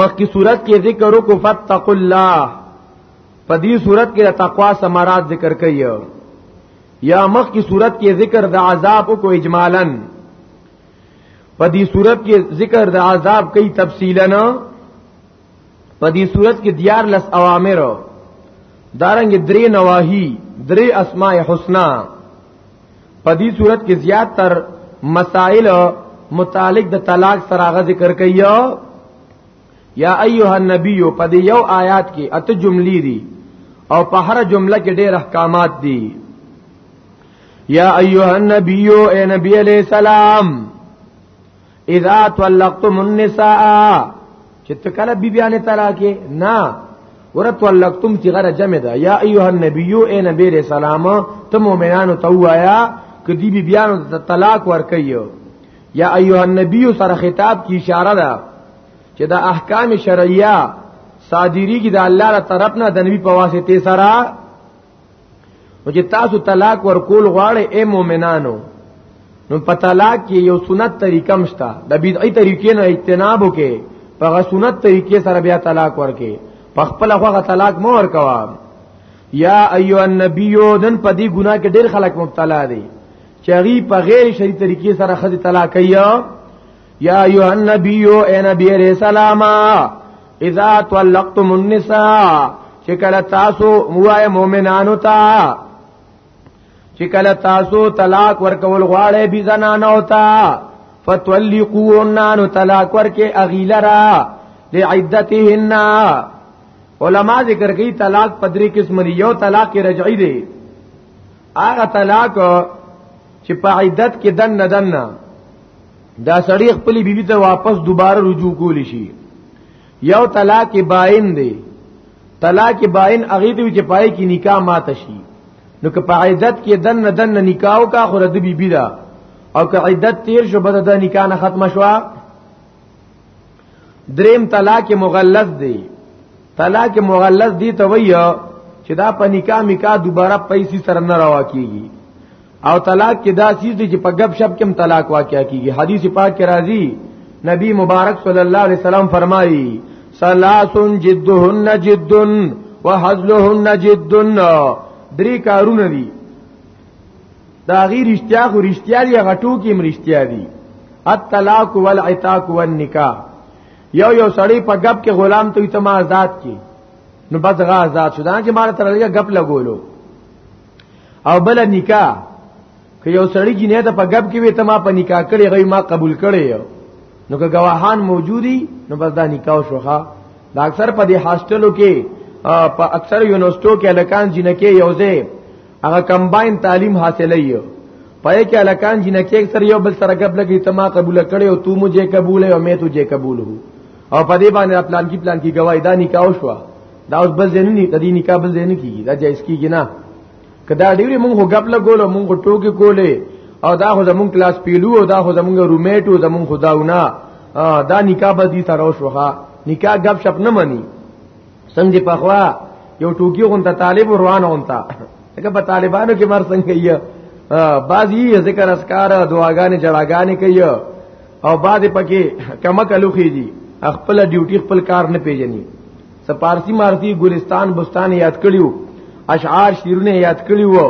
مخ کی صورت کې ذکر وکړو فتق الله په دې صورت کې د تقوا ثمرات ذکر کړي یا مخ کی صورت کې ذکر د عذاب کو اجمالا په دې صورت کې ذکر د عذاب کوي تفصیلا په دې صورت کې دیار لس اوامر دارنګ درې نواهی درې اسماء حسنا په دې صورت کې زیات تر مسائل متعلق د طلاق سره غ ذکر کایو یا ایها النبی په دې یو آیات کې اته جملې دي او په هر جمله کې ډېر احکامات دي یا ایها النبی اے نبی علیہ السلام اذا طلقتم النساء چې تکله بی بیان طلاق نه ورت ولکتم چې غره جمع ده یا ایه النبی اے نبی رسول الله ته مؤمنانو ته وایا کدی بی بیان ته طلاق ورکیو یا ایه النبی سره خطاب کی اشاره ده چې دا احکام شرعیه صادری کی د الله تر طرف نه د نبی په واسطه سره او چې تاسو طلاق ورکول غواړئ اے مؤمنانو نو په طلاق کې یو سنت طریقه مشته د بدعي طریقې نه اجتناب وکې په غ سنت طریقې سره بیا طلاق ورکې په خپل هغه طلاق مو ورکوا یا ایو النبی دن په دې ګناه کې ډېر خلک مبتلا دي چې غي په غیر شری طریقې سره خځه طلاق کوي یا ایها النبی او اے نبی علیہ السلام اذا طلقتم النساء چې کله تاسو موای مؤمنانو ته چې کله تاسو طلاق ورکول غواړې بي زنانه وتا فتولقونا نو طلاق ورکه اغیلرا لعدتهن علما ذکر کوي طلاق پدری قسم دی یو طلاق رجعی دی هغه طلاق چې په عدت کې دن ندن نه دا سړی خپل بیبي ته واپس دوباره رجوع کول شي یو طلاق باین دی طلاق باین هغه دی چې پای کې نکاح مات شي نو که په عدت کې دن دن نکاح کا خو رد بی بی دا او که عدت تیر شو بد د نکاح نه ختم شو دریم طلاق مغلظ دی طلاق مغلظ دی ته وایو چې دا په نکاح میکا دوباره پیسې سره نه روا کیږي او طلاق کې دا چیز دی چې په غب شپ کې هم طلاق واقع کیږي حدیث پاک کې راځي نبی مبارک صلی الله علیه وسلم فرمایي ثلاث جدهن جد وحزلهن جد درې کارونه دي دا غیر اشتیا خو رشتیا دی غټو کې مرشتیا دی الطلاق والعتاق والنکاح یو یو سړی په غب کې غلام ته ته ما آزاد کی نو بس غا آزاد شو دا چې مال تر لګ غب لګولو او بل نکاح که یو سړی جنې ته په غب کې وي ته ما په نکاح کړي غي ما قبول کړي نو که گواهان موجودي نو بس دا نکاح شوخه دا اکثر په دې هاستلو کې په اکثر یونیورسيټو کې الکان جنکه یوځه هغه کمباین تعلیم حاصلې یو پای کې الکان جنکه اکثر یو بل سره غب لګي ته ما قبول کړي او تو مجھے قبول ہے او میں تجھے قبول ہوں او په دې باندې پلان کې پلان کې گواہی دا نکاح شوه دا اوس بل ځای نه دی نکاح بل ځای نه کیږي دا جایز کیږي نه کدا ډیری مونږ غب لګول مونږ ټوکی کولې او دا خو زمونږ کلاس پیلو او دا خو زمونږ رومیټ او زمونږ خداونه دا نکاح به دي تر اوسه نکاح غب شپ نه مني څنګه په خوا یو ټوکی غون ته طالب روان اون تا هغه په طالبانو کې مر څنګه یې بازی ذکر اسکار دعاګانې جړاګانې کوي او بعد پکې کما کلو خيږي خپل ډیوټي خپل کار نه پیژني سپارسی مارسی ګلستان بستان یاد کړیو اشعار شیرونه یاد کړیو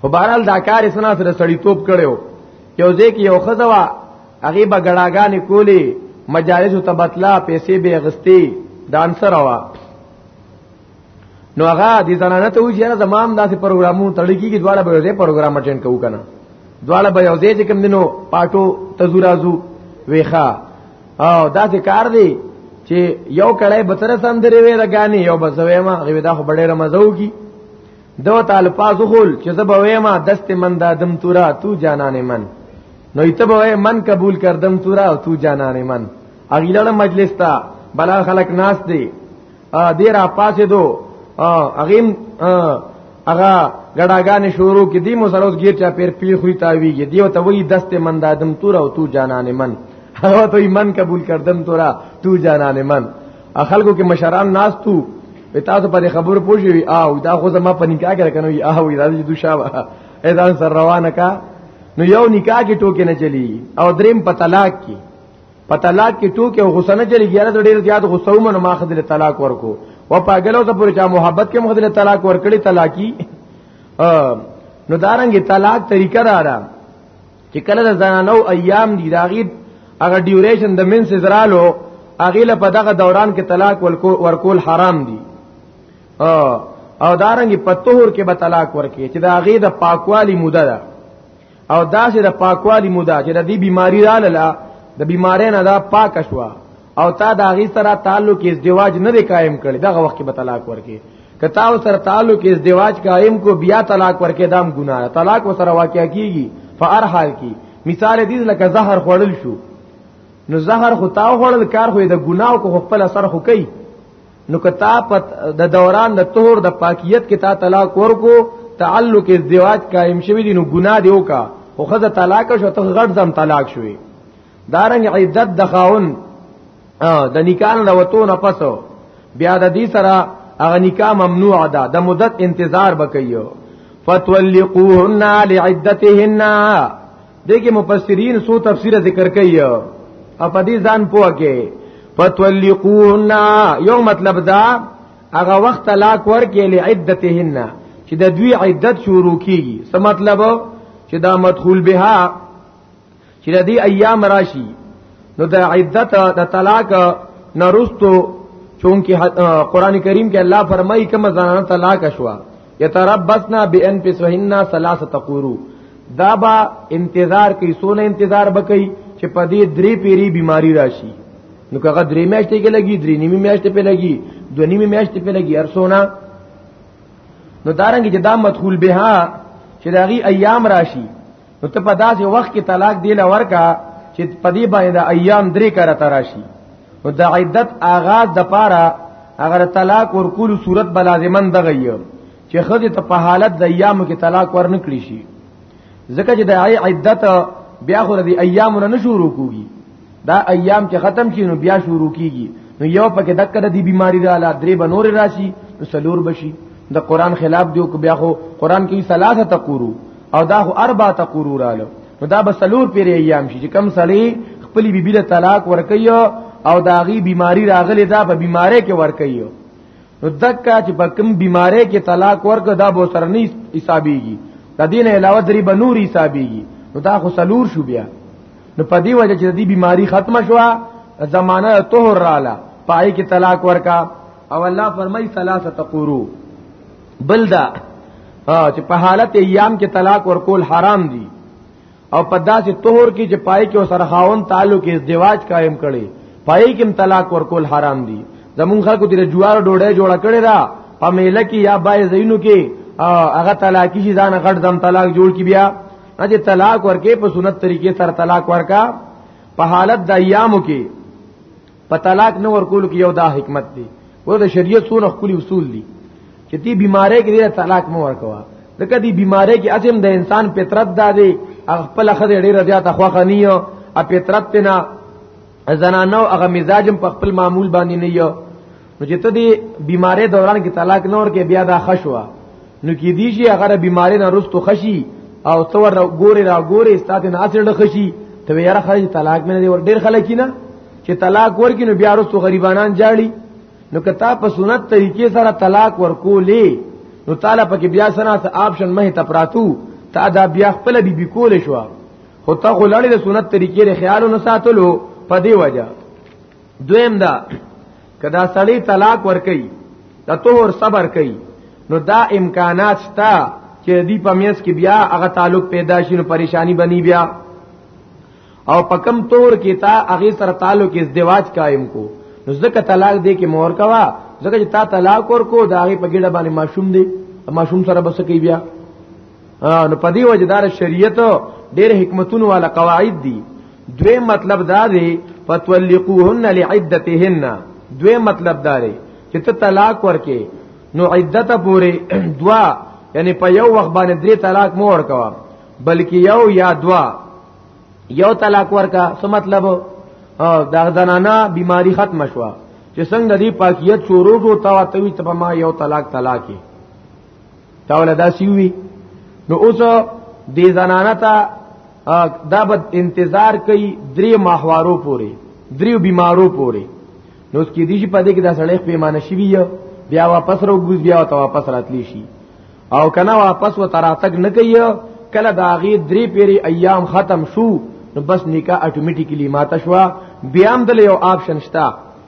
خو بهرال دا کار سنا سره سړی توپ کړو یو ځکه یو خزوا هغه بغړاګانې کولی مجالس تبتلا پیسې به غستی دانسر وا نو هغه دې زنانه ته وی چې زمام داسې پروګرامونو تړکی کې دواړه به یو پروګرام اټینډ کوو کنه دواړه به یو ځای چې کوم دینو پاټو تزورازو ویخا او داسې کار دی چې یو کړه به تر سندري وې رګانی یو بس وېما غوې دا خو بډې رمزو کی دو تعال پاسو خول چې زب وېما دست من دا دم تورا تو جانانه من نو ایته به من قبول کردم تورا تو جانانه من اغیلړ مجلس تا بلا خلق ناس دی ا دې را پاسې دو اغیم اغا ګډاګانې شروع کې دی مسروس غیر چا پیر پی خوې تاویږي دیو ته وی دست من دادم تور او تو جانان من هغه ته ایمان قبول کردم تورا تو جانان من خلکو کې مشران ناس تو تاسو په خبر پوښی وی او دا خو زما په نکاح کې کنه وی او راځي دو شابه اذان سر روانه کا نو یو نکاح کې ټوکې نه چلی او دریم په طلاق کې په طلاق کې ټوکې او غصه نه چلی ګیاره ته ډیر زیات غصه ومنه ما خدل طلاق ورکو و پاګلو ته پورې چا محبت کې مخدل طلاق ورکړي طلاقي نو دارنګ طلاق طریقه را ده چې کله د زنانو ایام دی راغی هغه ډیوریشن د منس زرالو هغه له په دغه دوران کې طلاق ورکول حرام دی او دارنګ په طهور کې به طلاق ورکړي چې دا هغه د پاکوالي موده ده او داسې د پاکوالی مودا چې د دې بیماری رااله د بیماری نه دا پاک شوا او تا دا غي سره تعلق یې دیواج نه دی قائم کړي دغه وخت کې به طلاق ورکي کتا او سره تعلق یې دیواج قائم کو بیا طلاق ورکې دام ګناه طلاق وسره واقع کیږي فار حال کی مثال دې لکه زهر خوړل شو نو زهر خو تا خوړل کار خو د ګناه کو خپل اثر خو کوي نو کتا پت د دوران د طهور د پاکیت کې تا طلاق ورکو تعلق ازدواج قائم شوی دی نو ګناه دیو کا او خزه طلاق شو ته غټ زم طلاق شوی دارنګ عدت د خاون د نکاح نه وته نه پسو بیا د دې سره هغه نکاح ممنوع ده د مدت انتظار بکيو فتولقوهن لعدتهن دغه مفسرین سو تفسیر ذکر کوي او په دې ځان پوهه کې فتولقوهن یو مطلب دا هغه وخت طلاق ورکې لعدتهن چې د دوی عدت شروع کیږي څه مطلب چې دا مدخول بها چې د دې ایام راشي نو د عدت د طلاق نرستو چونکی قران کریم کې الله فرمایي کوم زنانه طلاق شوه یتربصنا بانفسهن ثلاثه تقورو دا با انتظار کوي سونه انتظار بکي چې په دې درې پیری بیماری راشي نو کغه درې میاشتې کې لګي درې نیمه میاشتې په لګي دوه نیمه میاشتې په لګي ارسونه نو دارنګ چې دا مدخول بها چې داغي ایام راشي نو ته په داسې وخت کې طلاق دی لور کا چې په دې باندې ایام درې کړه تراشي نو د عدت آغاز د پاره اگر طلاق ورکول صورت بلازمن دغه یو چې خځه ته په حالت د ایامو کې طلاق ورنکړي شي ځکه چې د عدت بیا خو د ایامو نه شروع کوي دا ایام چې ختم شي نو بیا شروع کیږي نو یو پکې دک د دې بیماری را لا درې بنور راشي نو سلور بشي د قران خلاف دیو کو بیا خو قران کې ثلاثه تقورو او دا خو اربع تقورو رااله نو دا به سلور پیر ایام شي چې کم سړی خپل بیبي له طلاق ورکي او داغي بیماری راغلی دا په بیماری کې ورکي نو دکا چې په کم بیماری کې طلاق ورک دا به سره نه حسابيږي د دین علاوه درې بنور حسابيږي نو دا خو سلور شو بیا نو په دې وجه چې دې بیماری ختمه شوه زمانہ طهر رااله پای کې طلاق ورکا او الله فرمای ثلاثه قرو بلدا چې په حالت ایام کې طلاق ورکول حرام دي او په داسې طهر کې چې پای کې سره خاون تعلق ازدواج قائم کړي پای کې هم طلاق ورکول حرام دي زمون خلکو د جوار ډوډۍ جوړه کړي را په میله کې یا بای زینو کې هغه طلاق شي ځان غټ دم طلاق جوړ کی بیا اجه طلاق ورکه په سنت طریقې سره طلاق ورکا په حالت د ایامو کې په طلاق نه ورکول کې یو دا حکمت دی ورته شریعت څو نه خولي اصول دي چې تی بیمارې کې ډیره طلاق مو ورکوا ځکه دی بیمارې کې اصم د انسان فطرت دا دی خپل خدای ډیره زیاته خوخه نه یو ا فطرت نه زنانو هغه مزاجم په خپل معمول باندې نه یو نو چې ته دې بیماری دوران کې طلاق نور کې بیا دا خشوا نو کې دی شي هغه بیماری نه رستو خشي او تور ګوري را ګوري ستاسو نه اصل خشي ته یاره خرج طلاق مې نه دی ور ډیر خلک نه چې طلاق ورکې نو بیا رستو غریبانان جاړي نو کتا په سنت طریقې سره طلاق ورکولې نو تعالی پکې بیا سنا ته آپشن مه ته پراتو تا دا بیا خپل بي بي کول شو خو تا غلړې د سنت طریقې خیال نه ساتلو په دی وجہ دویم دا کدا سړی طلاق ور کوي د طهور صبر کوي نو دا امکانات شته چې دی په میس کې بیا هغه تعلق پیدا شي نو پریشانی بنی بیا او پکم طور کې تا هغه سره تعلق ازدواج قائم کو نو ځکه طلاق دی کې مور کوا ځکه چې تا طلاق ور کو دا هغه په ګډه باندې ماشوم دی ماشوم سره بس کوي بیا نو په دې وجه دار شریعت ډېر حکمتونو والا قواعد دي دوی مطلب دا دی فتولقوهن لعدتهن دوی مطلب دا دی چې ته طلاق ورکې نو عدت پورې دوا یعنی په یو وخت باندې درې طلاق مو ورکوا بلکې یو یا دوا یو طلاق ورکا څه مطلب دا زنانا بیماری ختم شوه چې څنګه دی پاکیت شروع شو تا ته وی ته ما یو طلاق طلاق تا ولا دا سیوی نو اوس دې زنانه ته دا بد انتظار کوي درې ماحوارو پوري درې بیمارو پوري نو اس کې دیش پدې کې دا سړی پیمانه شي بیا بیا واپس رو ګوز بیا ته واپس راتلی شي او کنه واپس و تراتګ نه کوي کله دا غي درې پیری ایام ختم شو نو بس نکاح اتوماتیکلی ماته شو بیا هم دل یو آپشن شته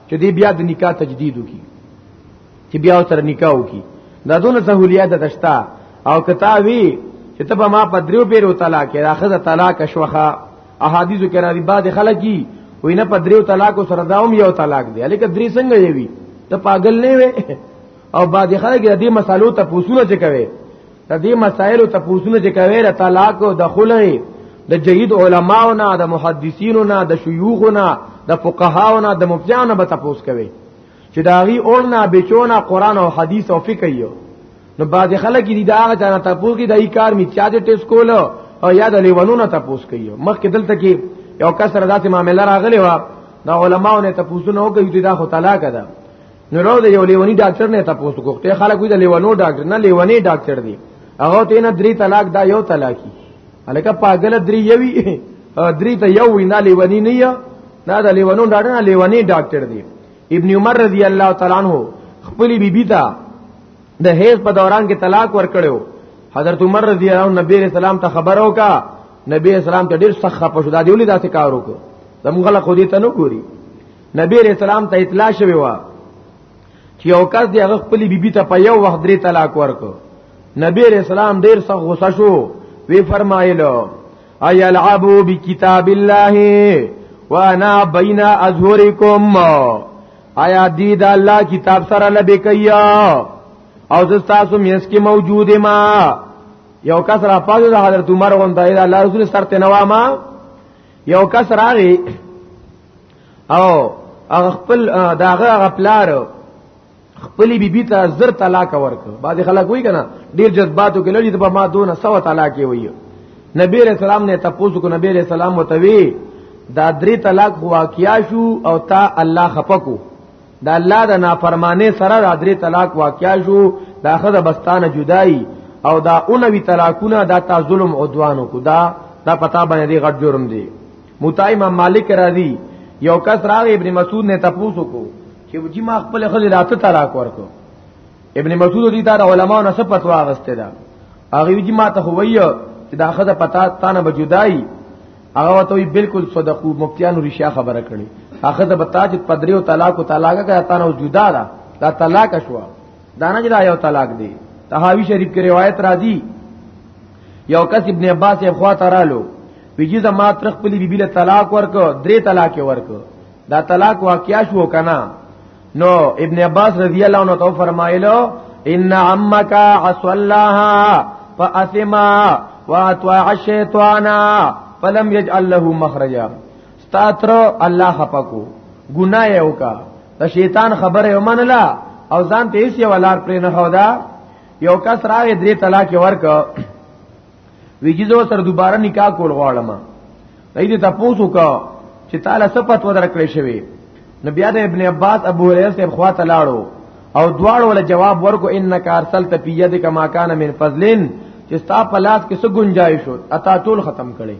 چې دی بیا د نکاح تجدید وکړي چې بیا سره نکاح وکي دا دونه سہولیت دشتا او کتا وی چې ته ما په دریو پیرو طلاق کې راخذ طلاق شوخه احادیث کې راځي بعد خلک کی وی نه په دریو طلاق سره داوم یو طلاق دی الکه درې څنګه یوي ته پاگل نه وي او بعد خلک دې مسالو ته پوښتنه چې کوي د دې مسائل ته پوښتنه چې کوي د طلاق او د خلې د جید علماو نه د محدثینو نه د شيوخو نه د فقهاو نه د مفتیانو به تاسو کوي چې دا غي اورنا بچونا قران او حديث او فقه یو نو بعد خلک دي دا هغه چانه تاسو کې دای کار می چا دې ټیس کول او یاد لیوانونه تاسو کوي مخکې دلته کې یو کس سره داسې معاملې راغلی و دا علماو نه تاسو نه وګورئ چې دا خو طلاق ده نو راو د یو لیونی ډاکټر نه تاسو کوخته خلک وي د لیونو ډاکټر نه لیونی ډاکټر دی هغه ته نه درې طلاق دا یو طلاقي الکه پاګل درې یوي درې ته یو وینا لیونی نه یا دا د لیونو ډاډه نه لیونی ډاکټر دی ابن عمر رضی الله تعالی عنہ خپل بیبی ته د هیز په دوران کې طلاق ورکړو حضرت عمر رضی الله عنه نبی رسول الله ته خبر وکا نبی اسلام ته ډیر سخت خپه شو دا دی ولې داسې کار وکړ زموږ له خو دې ته نه ګوري نبی رسول الله ته اطلاع شوی و چې یو کس دی هغه خپل بیبي ته په یو وخت درې طلاق ورکو نبی رسول الله ډیر سخت غوسه شو وی فرمایلو ای العبو بکتاب الله وانا بین ازهرکم آیا دی دا الله کتاب سره لبی کیا او زستا سو میس کی موجود ما یو کس را پاجو دا حضرت عمر غوندا دا الله رسول سره تنوا ما یو کس راغی او هغه خپل داغه هغه پلار خپل بیبي ته زر طلاق ورک بعد خلک وای کنه ډیر جذباتو کې لړی ته ما دونه سو طلاق وي نبی رسول الله نه تاسو کو نبی رسول الله متوي دا درې طلاق واقعیا شو او تا الله خپکو دا الله د نافرمانه سره دا درې طلاق واقعیا شو دا خزه بستانه جدای او دا اونوي طلاقونه دا تا ظلم او عدوانو کو دا دا پتا باندې غټ جرم دی موتا امام مالک راضی یو کس راغ ابن مسعود نے تپوسو کو چې جی ما خپل خځه راته طلاق ورکو ابن مسعود دې ته علماء نه صفت واغسته دا هغه جی ما ته وایو چې دا خځه پتا تانه بجدای هغه ته بالکل صدقو مفتیانو رشا خبره کړي هغه د بتا چې پدریو طلاق او طلاق کړه تانه جدا دا دا طلاق شو دانه جدا یو طلاق دی تهاوی شریف کې روایت راځي یو کس ابن عباس یې خوا ترالو ویجی زما تر خپل بیبی له طلاق ورک درې طلاق ورک دا طلاق واقعیا شو کنه نو ابن عباس رضی الله عنه تو فرمایلو ان عمک عصلاها فاثما واطاع الشیطان فلم یجعل له مخرجا ستاتر الله خپکو ګناه یو کا د شیطان خبره ومنله او ځان ته یې ولار پرې نه هودا یو کس راغی درې طلاق ورک ویجزو سره دوباره نکاح کول غواړم دای دې تاسو کا چې تعالی صفات ودر کړی شوی نبی ادم ابن عباس ابو هريره صاحب خوا ته لاړو او دواړو ول جواب ورکو انک ارسلت پیه دې کما کان من فضلن چې ستا په لاس کې څه گنجائش شو اتا ټول ختم کړي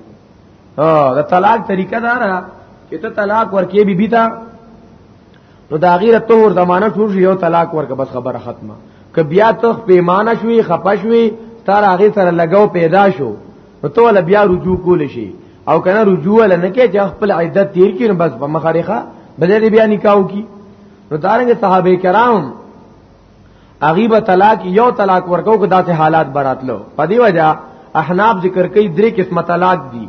ها د طلاق طریقه دا نه چې ته طلاق ورکې بي بي تا نو دا غیره طهور زمانہ ټول شو یو طلاق ورک بس خبره ختمه ک بیا ته پیمانه شوی خپشوی تر هغه سره لګاو پیدا شو نو ته ول بیا رجوع کول شي او کنه رجوع ول نه کې چې خپل عدت تیر کړي بس په مخارخه بدل بیا نکاو کی نو دارنګ صحابه کرام اغي به طلاق یو طلاق ورکو که داسې حالات براتلو په دی وجہ احناف ذکر کوي درې قسمه طلاق دي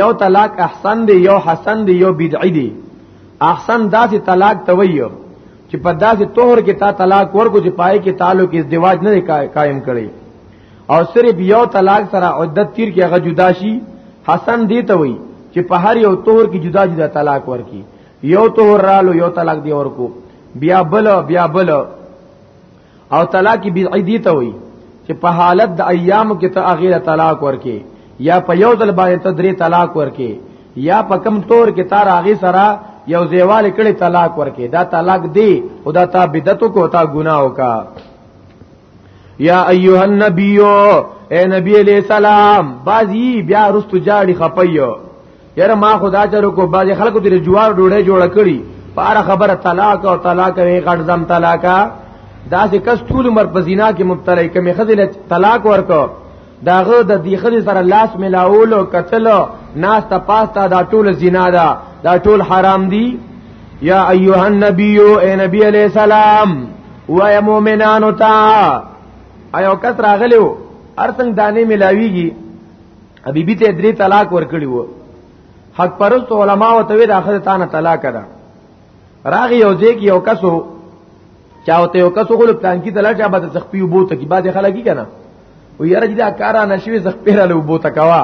یو طلاق احسن دی یو حسن دی یو بدعي دی احسن داسې طلاق ته ویو چې په داسې طهر کې تا طلاق ورکو چې پای کې تعلق ازدواج نه قائم کړي او صرف یو طلاق سره عدت تیر کې هغه جدا شي حسن دی ته وی چې په هر یو طهر کې جدا جدا طلاق ورکي یو طهر رالو یو طلاق دی ورکو بیا بل بیا بل او طلاق بدعی دی ته وای چې په حالت د ایام کې ته اغیره طلاق ورکې یا په یو ځل باندې ته درې طلاق ورکې یا په کم تور کې تار اغه سره یو زیوال کړي طلاق ورکې دا طلاق دی او دا تا بدعت کو تا ګناو کا یا ایها النبی اے نبی علیہ السلام بازی بیا رستو جاړي خپیو یاره ما خدا چرو کو بازی خلکو دې جوار ډوړې جوړ کړي پاره خبره طلاق او طلاق وی غټ زم طلاقا دا چې کس ټول عمر په زنا کې مبتلا کمه خزل طلاق ورکو داغه د دې خدي سره لاس ملاولو قتل ناس ته پاستا دا ټول زنا ده دا ټول حرام دي یا ایها النبی اے نبی علیہ السلام و یا مومنانو تا ایو کس راغلو ارڅنګ دانه ملاویږي ابي بي ته درې طلاق ورکړي وو حق پرست علما او توی د اخر تانه طلاق ده راغی یو ځای کې یو کسو چاوته یو کسو غل پلان کې تلا چا باندې زخپی وبو ته کې باندې خلک کینا و یاره دا کارا نشوي زخپیره له وبو ته کوا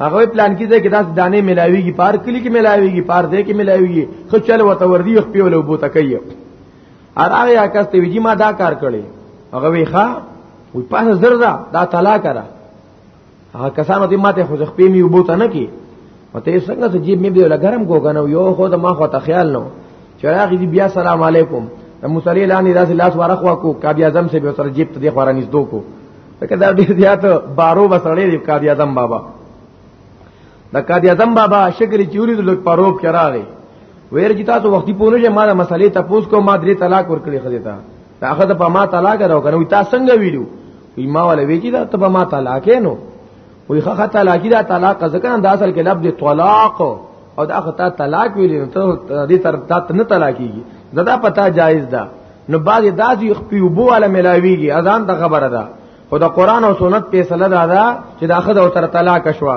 هغه پلان کې ځای کې داس دانه ملاویږي پار کلی کې ملاویږي پار دې کې ملاویږي خو چل وته وردی خپل له وبو ته کوي ار هغه یا کس ته ویجی ما دا کار کړي هغه وی ښا وی پاسه زرزا دا طلاق را هغه کسانو دې ماته خو ځخ پیمي وبوته نه کی مته څنګه چې جیب مې به لګرم کو کنه یو خو د ما خو ته خیال نو چراغ دې بیا سلام علیکم د مصلی لاندې داسې لاس ورخوا کو کابی اعظم سے به سره جیب ته دې خورا نږدې کو ځکه دا ډیر زیات بارو بسړې دی کابی اعظم بابا د کابی اعظم بابا شکر چوری د لوک پروب کراغه ویر چې تاسو وختي پونه چې ما د مسلې تاسو کو ما درې طلاق ورکړي خدای ته دا هغه د په ما طلاق راو کنه وي تاسو څنګه ویلو وی ما ولا وی چې دا ته ما طلاق نو وی خه طلاق دا طلاق ځکه دا اصل کې لفظ طلاق او دا خطا طلاق ویل نو ته دې تر تا نه طلاقيږي زدا پتا جایز ده نو بعض داسې خپي وبو ولا ملاويږي اذان ته خبره ده خو د قران او سنت په سره ده چې دا خدای او تر طلاق شوه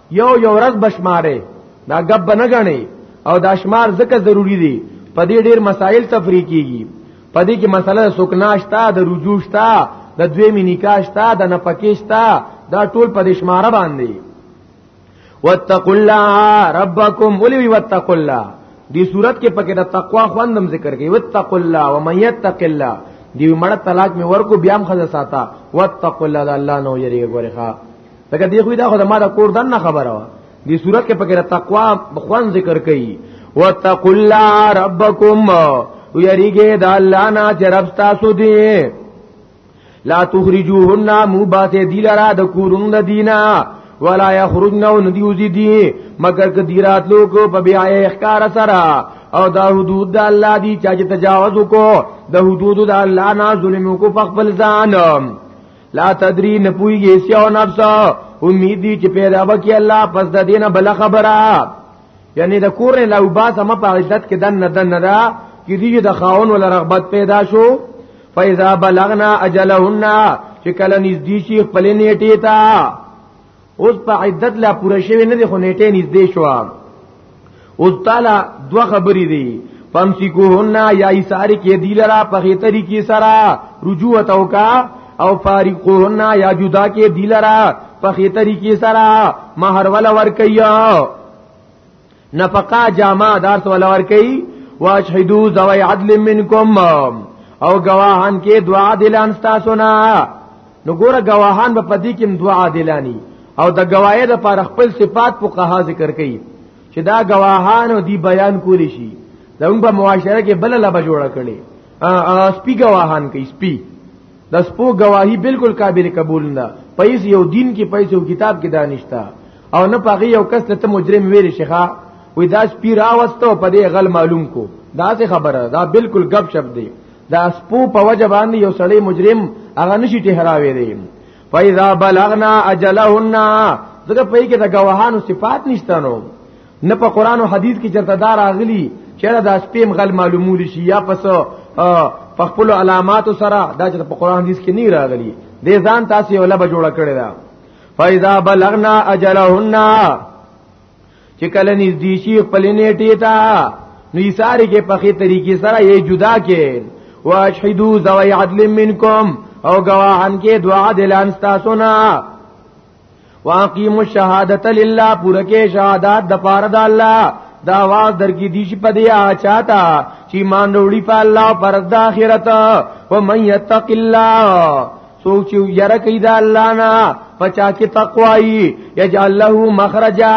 یو یو ورځ بشماره دا غب نه غني او دا شمار زکه ضروری دي په دې ډېر مسائل تفریق کیږي په دې کې مسله سکناشتا د رجوع شتا د دوی می نکاح شتا د نفقې شتا دا ټول په دې شماره باندې واتقوا الله ربکم ولوی واتقوا الله دی صورت کې پکې د تقوا خوندم ذکر کوي واتقوا الله ومن يتق الله دی مړه طلاق می ورکو بیا هم خزه ساته واتقوا الله الله نو یری ګورخه لکه دی خو دا خو د ما د کور دنه خبره وا دی صورت کې پکې تقوا بخوان ذکر کړي وتقوا الله ربکم ویریګه د الله نه چې رب تاسو دی لا تخرجوهن مبات دی لرا د کورون د دینا ولا یخرجن ندیوزی دی مگر که دیرات لوګو په بیا احکار سره او دا حدود د الله دی چې تجاوز وکړو د حدود د الله نه ظلم وکړو په خپل ځان لا تدری نه پويږي سیاو نفس امید دی چې پیدا وکي الله پس د دینه بل خبره یعنی د کور نه لو باس هم په عزت کې دن نه دن نه دا کې دی د خاون ول رغبت پیدا شو فاذا بلغنا اجلهن چې کله نږدې شي خپل نیټه تا اوس په عدت لا پوره شوی نه دی خو نیټه نږدې شو اوس تعالی دوه خبرې دي فامسکوهن یا ایساری کې دی لرا په هي طریقې سره رجوع او کا او فارقوهن یا جدا کې دی لرا په هي طریقې سره مہر ولا ور کیا نفقا جامع دارت ولور کوي واشهدو ذوی عدل منکم او گواهان کې دوا عادلان تاسو نه نو ګوره گواهان په پدی کې دوا عادلانی او د گواهی د پر خپل صفات په قها ذکر کړي چې دا گواهان او دی بیان کولی شي زموږ په معاشره کې بل لبه جوړه کړي ا سپی گواهان کوي سپی د سپو گواهی بالکل قابل قبول نه پیس یو دین کې پیس یو کتاب کې دانشتا او نه پاغي یو کس ته مجرم ویل شيخه وې دا سپی راوستو په دې غل معلوم کو دا څه خبره دا بالکل غب شپ دی دا سپو په وجه باندې یو سړی مجرم هغه نشي ټهراوي دی فاذا بلغنا اجلهن زګه په کې د گواهانو صفات نشته نو نه په قران او حديث کې چرته دار اغلی چیرې دا سپیم غل معلومول شي یا پس په خپل علامات سره دا چې په قران حدیث کې نه راغلي دې ځان تاسو یو لبه جوړ کړی دا فاذا بلغنا اجلهن چې کله نږدې شي خپل نیټه تا نو یې ساري کې په خې طریقې سره یې جدا کې واشهدو ذوی عدل منکم او گواهان کې دعا دلان تاسو نه واقیم الشهادت لله پوره کې شهادت د پاره د الله دا आवाज درکې دي چې پدیا چاته چې مان وروړي په الله پر د اخرت او من یتق الله سوچ یو یره کې دا الله نه پچا کې تقوای یجعل له مخرجا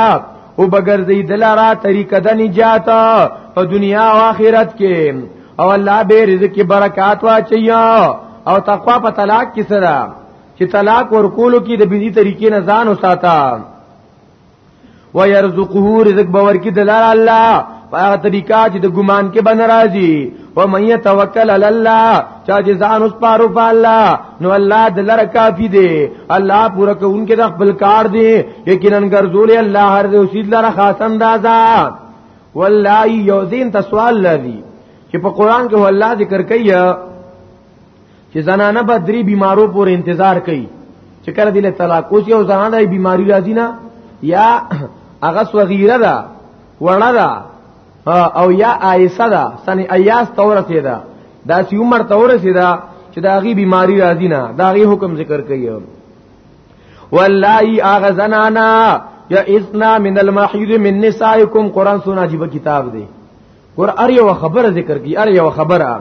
او بغیر دې دلارا طریقه د نجات په دنیا او آخرت کې او الله به رزق برکات واچي او تقوا په طلاق کې سره چې طلاق ورکولو کې د بيزي طریقې نه ځان وساته ويرزقه رزق باور کې دلال الله په طریقه چې د ګمان کې بن راځي و من يتوکل علی الله چا چې ځان اوس پارو په الله نو الله د لره کافی دی الله پوره کوونکې د خپل کار دی یقینا ګرځول الله هر دې اوسید لره خاص اندازا والله یوزین تسوال لذي چې په قران کې والله ذکر کوي چې زنانه به درې بیمارو پورې انتظار کوي چې کله دې طلاق اوس یو زنانه د بیماری راځي نه یا هغه صغیره ده وړه ده او یا آیسه ده سن ایاس تورسه ده دا سی عمر تورسه ده چې دا غي بیماری راځي نه دا غي حکم ذکر کوي والله اغه زنانا یا اسنا من المحیض من نسائکم قران سنا عجیب کتاب دی قران ار یو خبره ذکر کی ار یو خبره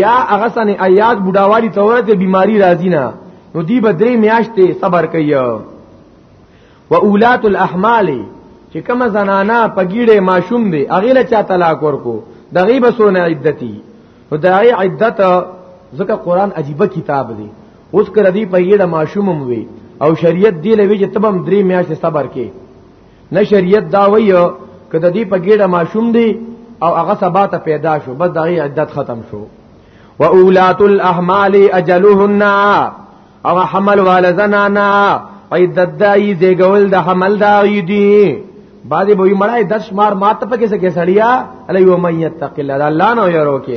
یا هغه سن ایاز بډاوالی تورته بیماری راځي نه نو دی به درې میاشتې صبر کوي و اولات الاحمال چې کوم زنانا پګیړې ماشوم دی هغه له چا طلاق ورکو دغه به سونه عدتي نو دغه عدت ځکه قران عجیب کتاب دی اوس کړه دی پګیړه ماشوم وي او شریعت دی لوي چې تبم درې میاشتې صبر کوي نه شریعت دا وایو کده دی په ګډه ماشوم دی او هغه سبا ته پیدا شو بس دغه عدت ختم شو و اولات الاحمال اجلهن او حمل والزنانا عدت دای زیګول د حمل دای دی بعد به یې مړای د شمار مات پکې سکه سړیا الی و من یتق الله الله نو یرو کې